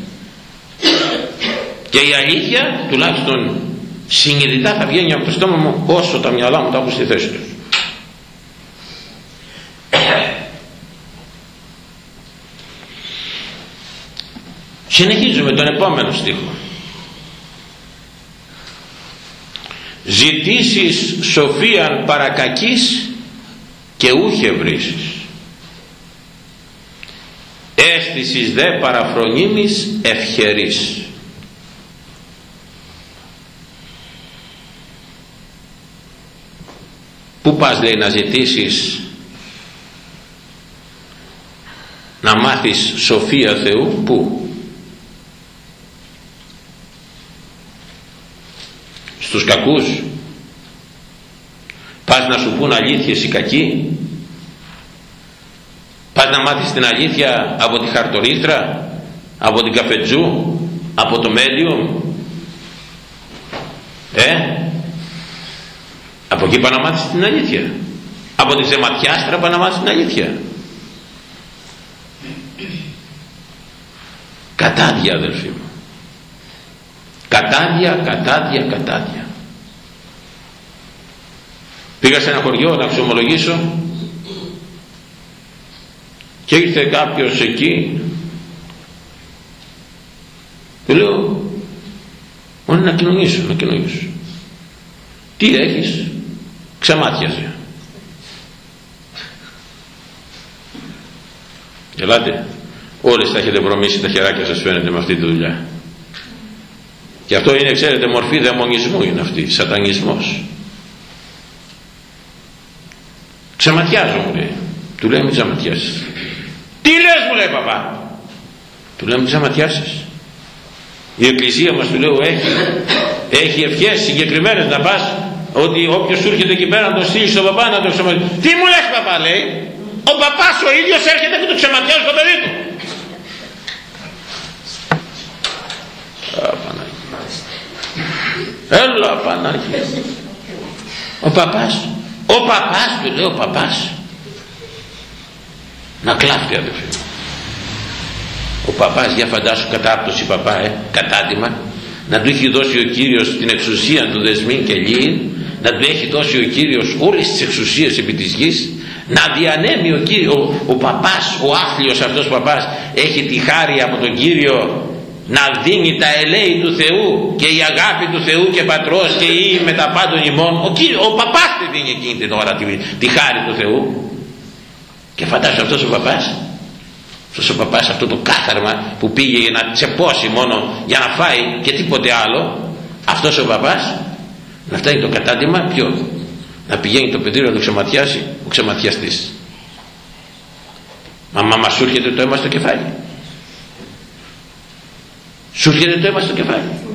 Και η αλήθεια τουλάχιστον συνειδητά θα βγαίνει από το στόμα μου όσο τα μυαλά μου τα έχουν στη θέση τους. Συνεχίζουμε τον επόμενο στίχο. Ζητήσεις σοφίαν παρακακής και ούχε βρίσεις αίσθησης δε παραφρονίμης ευχερής Πού πας λέει να ζητήσεις να μάθεις σοφία Θεού, πού; Στους κακούς. Πας να σου πούν αλήθειες οι κακοί. Πας να μάθεις την αλήθεια από τη χαρτορίθρα, από την καφετζού, από το μέλιο. Ε, από εκεί πάνε να μάθεις την αλήθεια. Από τη ζεματιάστρα πάνε να μάθεις την αλήθεια. Κατάδια αδελφοί μου. Κατάδια, κατάδια, κατάδια. Πήγα σε ένα χωριό να ξομολογήσω και ήρθε κάποιος εκεί του λέω μόνο να κοινωνήσω, να κοινωνήσω τι έχεις; Ξεμάτιασε ελάτε όλες θα έχετε βρωμίσει τα χεράκια σας φαίνεται με αυτή τη δουλειά και αυτό είναι ξέρετε μορφή δαιμονισμού είναι αυτή σατανισμός ξαματιάζω μου λέει. Του λέει μην ξαματιάσεις τι λες μου λέει παπά; Του λέει μην ξαματιάσεις η εκκλησία μας του λέω έχει έχει ευχές συγκεκριμένες να πας ότι όποιος σου έρχεται εκεί πέρα να τον στείλεις στον παπά να τον ξαματιάσει τι μου λες παπά λέει ο παπάς ο ίδιος έρχεται και το ξεματιάζει το παιδί του Έλα Πανάγια. Ο παπάς. Ο παπάς του λέει ο παπάς. Να κλάφτει αδελφοί μου. Ο παπάς για φαντάσου κατάπτωση παπά ε, κατάτημα. Να του έχει δώσει ο Κύριος την εξουσία του δεσμήν και λύην να του έχει δώσει ο Κύριος όλες τις εξουσίες επί της γης. Να διανέμει ο, Κύριος, ο, ο παπάς, ο άθλιος αυτός παπάς έχει τη χάρη από τον Κύριο να δίνει τα ελέη του Θεού και η αγάπη του Θεού και πατρός και ή με τα πάντων ημών. Ο, Κύριος, ο παπάς τη δίνει εκείνη την ώρα τη, τη χάρη του Θεού και φαντάζομαι αυτός ο παπάς αυτός ο παπάς αυτό το κάθαρμα που πήγε για να τσεπώσει μόνο για να φάει και τίποτε άλλο αυτός ο παπάς να φτάνει το κατάντημα ποιο να πηγαίνει το παιδί να το ξεματιάσει ο ξεματιαστής. Μα, μα, μα σου έρχεται το αίμα στο κεφάλι. Σου έρχεται το αίμα στο κεφάλι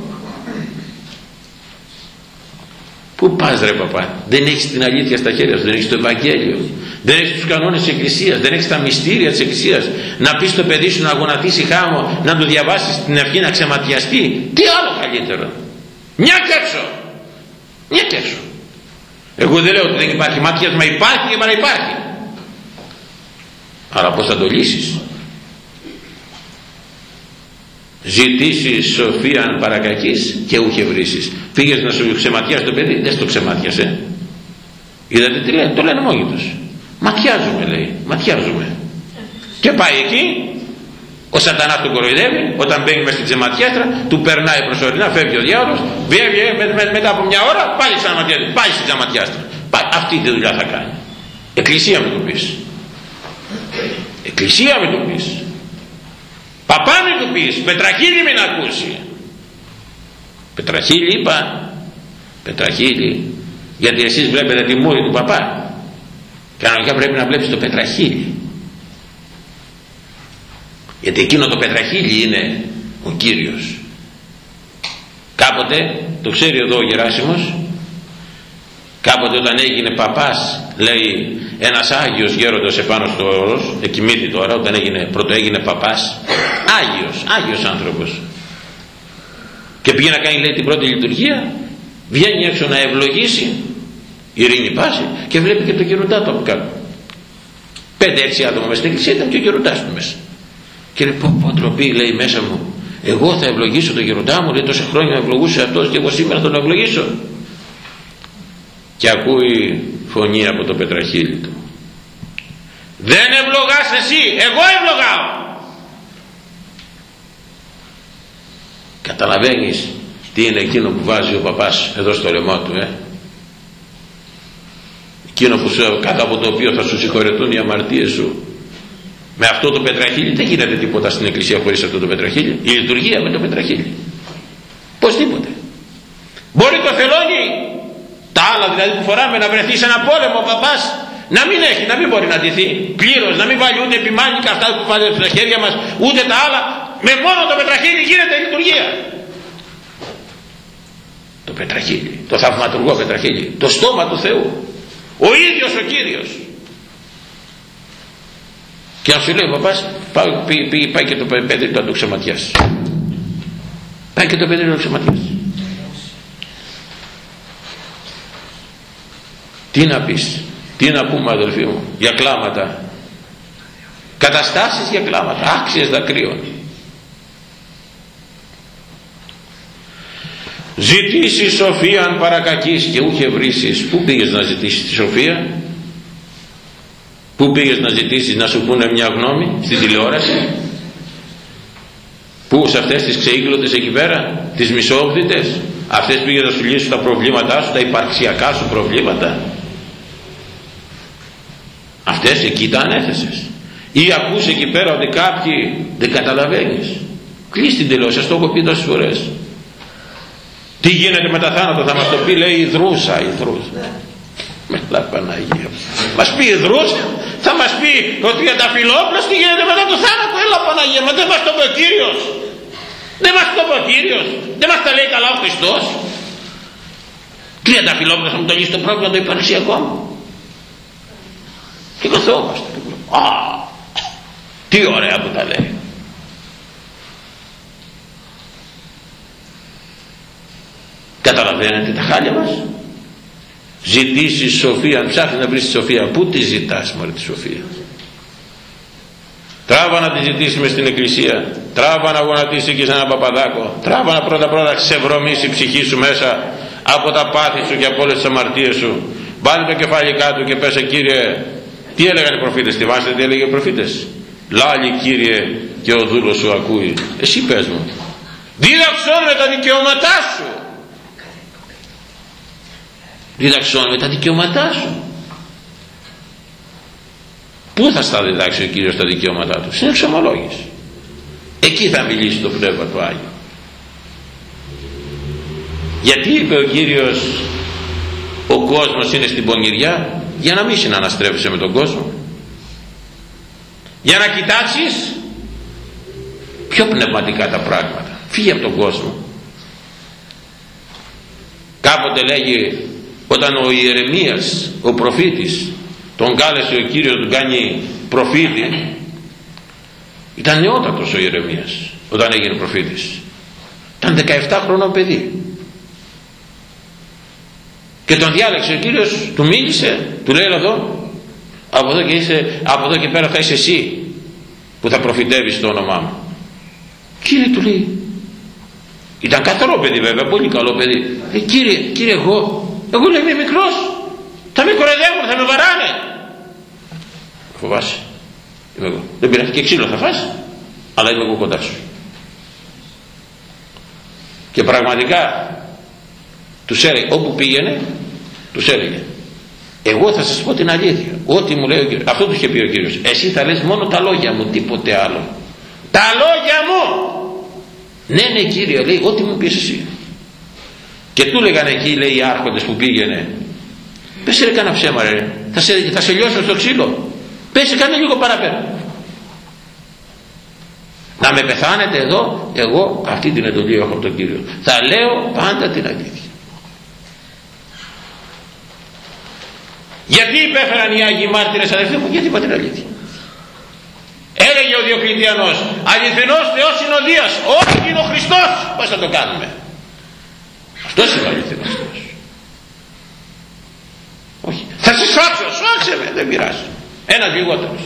Πού πας ρε παπά; Δεν έχεις την αλήθεια στα χέρια σου δεν έχεις το Ευαγγέλιο. Δεν έχεις τους κανόνες της Εκκλησίας δεν έχεις τα μυστήρια της Εκκλησίας. Να πεις στο παιδί σου να γονατίσει χάμω να του διαβάσεις την ευχή να ξεματιαστεί. Τι άλλο καλύτερο; Μια και έξω μια και έξω εγώ δεν λέω ότι δεν υπάρχει ματιασμα υπάρχει και παρά υπάρχει. Αλλά πως θα το λύσεις; Ζητήσεις σοφίαν παρακακής και ούχε βρίσεις πήγες να σου ξεματιάσει το παιδί δεν στο ξεμάτιασε. Είδατε τι λένε το λένε μόνοι τους. Ματιάζουμε λέει ματιάζουμε. Και πάει εκεί ο σατανάς τον κοροϊδεύει όταν μπαίνει μέσα στην ξεματιάστρα του περνάει προσωρινά φεύγει ο διάολος βγαίνει με, με, μετά από μια ώρα πάλι ξαναματιάζει πάει στην ξεματιάστρα. Αυτή τη δουλειά θα κάνει. Εκκλησία με το πεις. Εκκλησία με το πεις Παπά μην του πεις, πετραχίλι μην ακούσει. Πετραχίλι είπα, πετραχίλι, γιατί εσείς βλέπετε τη μούρη του παπά. Κανονικά πρέπει να βλέπεις το πετραχίλι. Γιατί εκείνο το πετραχίλι είναι ο Κύριος. Κάποτε, το ξέρει εδώ ο Γεράσιμος, κάποτε όταν έγινε παπάς λέει ένας Άγιος γέροντας επάνω στο όρος εκοιμήθη τώρα όταν έγινε, πρώτο έγινε παπάς. Άγιος, Άγιος άνθρωπος. Και πήγε να κάνει λέει την πρώτη λειτουργία βγαίνει έξω να ευλογήσει ειρήνη πάση και βλέπει και το γεροντά του από κάτω. Πέντε έξι άτομα μέσα στην εκκλησία ήταν και ο γεροντάς του μέσα. Και λέει πω πω τροπή λέει μέσα μου εγώ θα ευλογήσω τον γεροντά μου λέει τόσα χρόνια ευλογούσε αυτός και εγώ σήμερα τον ευλογήσω και ακούει φωνή από το πετραχύλι του. Δεν ευλογάς εσύ εγώ ευλογάω καταλαβαίνεις τι είναι εκείνο που βάζει ο παπάς εδώ στο λαιμό του ε; εκείνο που σου, κάτω από το οποίο θα σου συγχωρετούν οι αμαρτίες σου. Με αυτό το πετραχύλι δεν γίνεται τίποτα στην εκκλησία χωρίς αυτό το πετραχύλι η λειτουργία με το πετραχύλι πως τίποτε. Μπορεί το θελόνι τα άλλα δηλαδή που φοράμε να βρεθεί σε ένα πόλεμο ο παπάς να μην έχει, να μην μπορεί να ντυθεί. Πλήρως, να μην βάλει ούτε επιμάνικα αυτά που βάλει στα χέρια μας ούτε τα άλλα. Με μόνο το πετραχύλι γίνεται η λειτουργία. Το πετραχύλι, το θαυματουργό πετραχύλι το στόμα του Θεού. Ο ίδιος ο Κύριος. Και αν σου λέει ο παπάς πάει, πάει, πάει και το παιδί του να το ξεματιάσεις πάει και το παιδί να το τι να πεις τι να πούμε αδελφοί μου για κλάματα. Καταστάσεις για κλάματα άξιες δακρύων. Ζητήσει σοφία αν παρακακείς και ούχε βρίσεις πού πήγες να ζητήσεις τη σοφία; Πού πήγες να ζητήσεις να σου πούνε μια γνώμη στην τηλεόραση; Πού σε αυτές τις ξεήγλωτες εκεί πέρα τις μισόβδητες; Αυτές πήγες να σου λύσουν τα προβλήματά σου τα υπαρξιακά σου προβλήματα; Αυτές εκεί τα ανέθεσες. Ή ακούς εκεί πέρα ότι κάποιοι δεν καταλαβαίνεις. Κλείς την τελείως σας το έχω πει τόσες φορές. Τι γίνεται με τα θάνατο θα μας το πει λέει η δρούσα η δρούσα. Με Παναγία μας πει η δρούσα θα μας πει ότι για τα φιλόπλας τι γίνεται μετά το θάνατο. Έλα Παναγία μα δεν μας το πει ο Κύριος. Δεν μας το πει ο Κύριος. Δεν μας τα λέει καλά ο Χριστός. Τι για τα φιλόπλα θα μου το λύσει το πρόβλημα το υπαρξιακό μου και καθόμαστε α τι ωραία που τα λέει. Καταλαβαίνετε τα χάλια μας; Ζητήσει σοφία ψάχνεις να βρεις τη σοφία πού τη ζητάς μωρέ τη σοφία; Τράβα να τη ζητήσει μες στην εκκλησία. Τράβα να γονατίσει εκεί σε έναν παπαδάκο. Τράβα να πρώτα πρώτα ξεβρωμίσει η ψυχή σου μέσα από τα πάθη σου και από όλες τις αμαρτίες σου. Βάλει το κεφάλι κάτω και πέσε Κύριε τι έλεγαν οι προφήτες θυμάστε τι έλεγε οι προφήτες; Λάλη Κύριε και ο δούλος σου ακούει. Εσύ πες μου. Δίδαξόν τα δικαιώματά σου. Διδαξώνουμε τα δικαιώματά σου. Πού θα στα διδάξει ο Κύριος τα δικαιώματά του; Στην εξομολόγηση. Εκεί θα μιλήσει το Πνεύμα του Άγιο γιατί είπε ο Κύριος ο κόσμος είναι στην πονηριά; Για να μην συναναστρέφεσαι με τον κόσμο. Για να κοιτάξεις πιο πνευματικά τα πράγματα. Φύγε από τον κόσμο. Κάποτε λέγει όταν ο Ιερεμίας ο προφήτης τον κάλεσε ο Κύριος τον κάνει προφήτη ήταν νεότατος ο Ιερεμίας όταν έγινε προφήτης. Ήταν 17 χρονών παιδί. Και τον διάλεξε ο Κύριος του μίλησε του λέει εδώ. Από εδώ και, είσαι, από εδώ και πέρα θα είσαι εσύ που θα προφητεύεις το όνομά μου Κύριε του λέει ήταν καθαρό παιδί βέβαια πολύ καλό παιδί ε, κύριε, κύριε εγώ εγώ λέει είμαι μικρός. Θα με κοροϊδεύουν θα με βαράνε φοβάσαι είμαι εγώ δεν πειράζει και ξύλο θα φας αλλά είμαι εγώ κοντά σου και πραγματικά τους έλεγε όπου πήγαινε τους έλεγε εγώ θα σας πω την αλήθεια. Ό,τι μου λέει ο Κύριος αυτό του είχε πει ο Κύριος. Εσύ θα λες μόνο τα λόγια μου τίποτε άλλο. Τα λόγια μου! Ναι ναι Κύριε λέει ό,τι μου πεις εσύ. Και του έλεγαν εκεί λέει οι άρχοντες που πήγαινε. Πες ρε κάνα ψέμα ρε. Θα σε, θα σε λιώσω στο ξύλο. Πες κάνε λίγο παραπέρα. Να με πεθάνετε εδώ εγώ αυτή την εντολή έχω από τον Κύριο. Θα λέω πάντα την αλήθεια γιατί υπέφεραν οι Άγιοι Μάρτυρες αδερφοί μου γιατί είπα την αλήθεια. Έλεγε ο Διοκλητιανός αληθινός Θεός είναι ο Δίας όχι είναι ο Χριστός πως θα το κάνουμε; Αυτός είναι ο αληθινός Θεός. Όχι. Θα σε σώξω σώξε με δεν πειράζει. Ένας λιγότερος.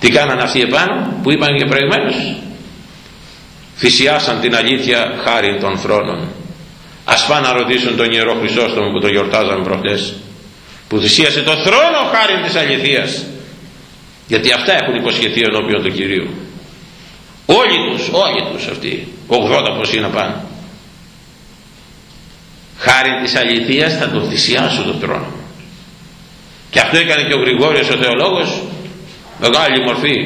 Τι κάνανε αυτοί επάνω που είπαν και προηγουμένως θυσιάσαν την αλήθεια χάρη των θρόνων ας πάνε να ρωτήσουν τον Ιερό Χρυσόστομο που το γιορτάζαμε προχτές που θυσίασε το θρόνο χάρη της αληθείας. Γιατί αυτά έχουν υποσχεθεί ενώπιον του Κυρίου. Όλοι τους, όλοι τους αυτοί 80 πως είναι πάνω χάρη της αληθείας θα το θυσιάσω το θρόνο. Και αυτό έκανε και ο Γρηγόριος ο θεολόγος μεγάλη μορφή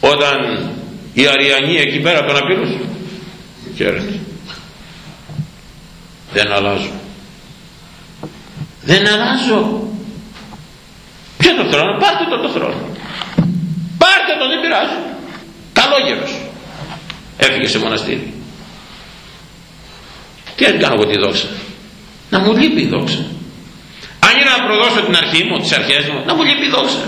όταν οι Αριανοί εκεί πέρα τον απειλούσαν. Χαίρετε δεν αλλάζω. Δεν αλλάζω. Ποιο το θρόνο πάρτε το το θρόνο πάρτε το δεν πειράζει. Καλόγερος. Έφυγε σε μοναστήρι. Τι να κάνω εγώ τη δόξα; Να μου λείπει η δόξα. Αν είναι να προδώσω την αρχή μου τις αρχές μου να μου λείπει η δόξα.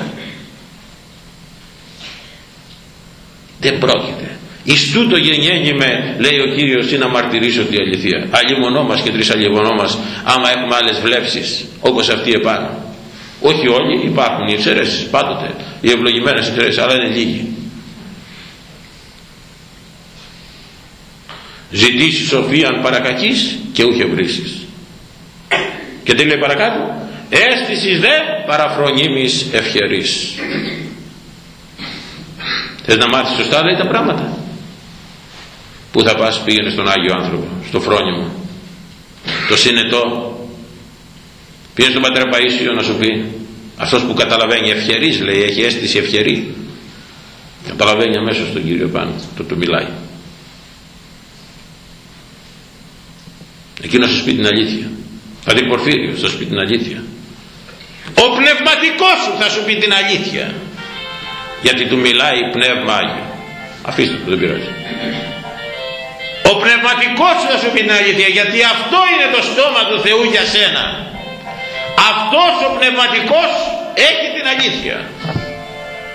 Δεν πρόκειται εις τούτο γεννιέμαι λέει ο Κύριος είναι να μαρτυρήσω τη αληθεία. Αλλημονό μας και τρισαλλημονό μας άμα έχουμε άλλες βλέψεις όπως αυτή επάνω. Όχι όλοι υπάρχουν οι εξαιρέσεις πάντοτε. Οι ευλογημένες εξαιρέσεις αλλά είναι λίγοι. Ζητήσεις σοφίαν παρακακής και ούχε βρίσεις και τι λέει παρακάτω; Αίσθησης δε παραφρονίμης ευχερής θες να μάθεις σωστά λέει τα πράγματα Πού θα πας πήγαινε στον Άγιο άνθρωπο, στο φρόνιμο, το συνετό. Πήγαινε στον πατέρα Παΐσιο να σου πει αυτός που καταλαβαίνει ευχερής λέει έχει αίσθηση ευχερή καταλαβαίνει αμέσως τον Κύριο πάνω το του μιλάει. Εκείνος θα σου πει την αλήθεια. Δηλαδή Πορφύριος θα σου πει την αλήθεια. Ο πνευματικός σου θα σου πει την αλήθεια. Γιατί του μιλάει πνεύμα Άγιο. Αφήστε το δεν πειράζει ο πνευματικός σου θα σου πει την αλήθεια γιατί αυτό είναι το στόμα του Θεού για σένα. Αυτός ο πνευματικός έχει την αλήθεια.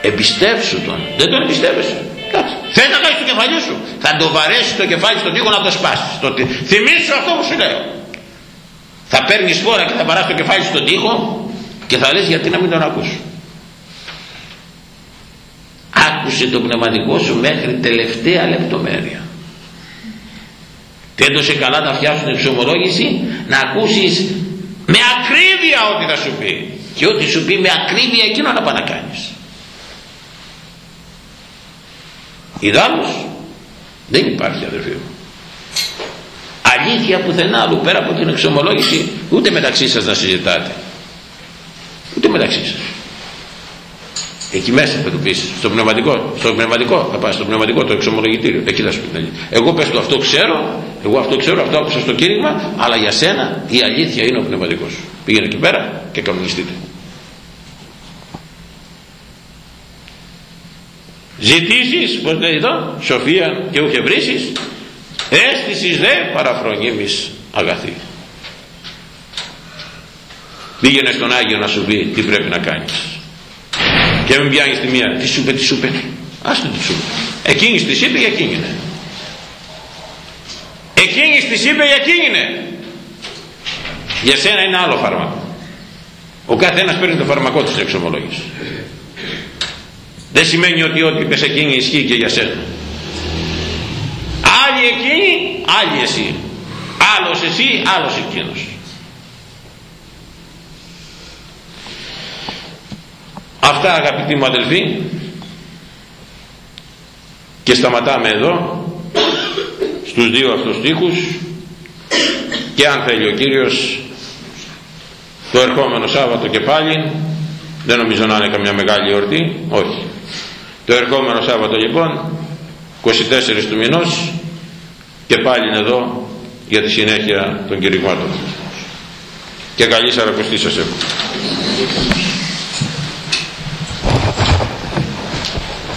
Εμπιστεύσου τον. Δεν τον εμπιστεύεσαι. Θες να κάνεις το κεφαλί σου. Θα το βαρέσεις το κεφάλι στον τοίχο να το σπάσεις. Το... θυμίσου αυτό που σου λέω. Θα παίρνεις φόρα και θα παράς το κεφάλι στον τοίχο και θα λες γιατί να μην τον ακούσω άκουσε το πνευματικό σου μέχρι τελευταία λεπτομέρεια τέντωσε καλά να φτιάξουν εξομολόγηση να ακούσεις με ακρίβεια ό,τι θα σου πει. Και ό,τι σου πει με ακρίβεια εκείνο να πάει να κάνεις. Ιδάλλως δεν υπάρχει αδερφοί μου. Αλήθεια πουθενά άλλου πέρα από την εξομολόγηση ούτε μεταξύ σας να συζητάτε. Ούτε μεταξύ σας εκεί μέσα θα του πεις. Στο πνευματικό στο πνευματικό θα πας στο πνευματικό το εξομολογητήριο. Εκεί θα σου πει εγώ πες το αυτό ξέρω εγώ αυτό ξέρω αυτό άκουσα στο κήρυγμα αλλά για σένα η αλήθεια είναι ο πνευματικός. Πήγαινε εκεί πέρα και κανονιστείτε. Ζητήσεις πως λέει εδώ σοφία και ούχε βρίσεις αίσθησης δε παραφρονίμης αγαθή. Πήγαινε στον Άγιο να σου πει τι πρέπει να κάνεις και μην πιάνεις τη μία. Τι σου είπε τι σου είπε. Άστο τι σου είπε. Εκείνης της είπε για εκείνη. Είναι εκείνης της είπε για εκείνη. Είναι για σένα είναι άλλο φάρμακο. Ο καθένας παίρνει το φαρμακό της εξομολόγηση. Δεν σημαίνει ότι ό,τι είπες εκείνη ισχύει και για σένα. Άλλη εκείνη άλλη εσύ. Άλλος εσύ άλλος εκείνος αυτά αγαπητοί μου αδελφοί και σταματάμε εδώ στους δύο αυτούς στίχους και αν θέλει ο Κύριος το ερχόμενο Σάββατο και πάλι δεν νομίζω να είναι καμιά μεγάλη εορτή όχι. Το ερχόμενο Σάββατο λοιπόν 24 του μηνός και πάλι είναι εδώ για τη συνέχεια των κηρυγμάτων. Και καλή σαρακοστή σας έχω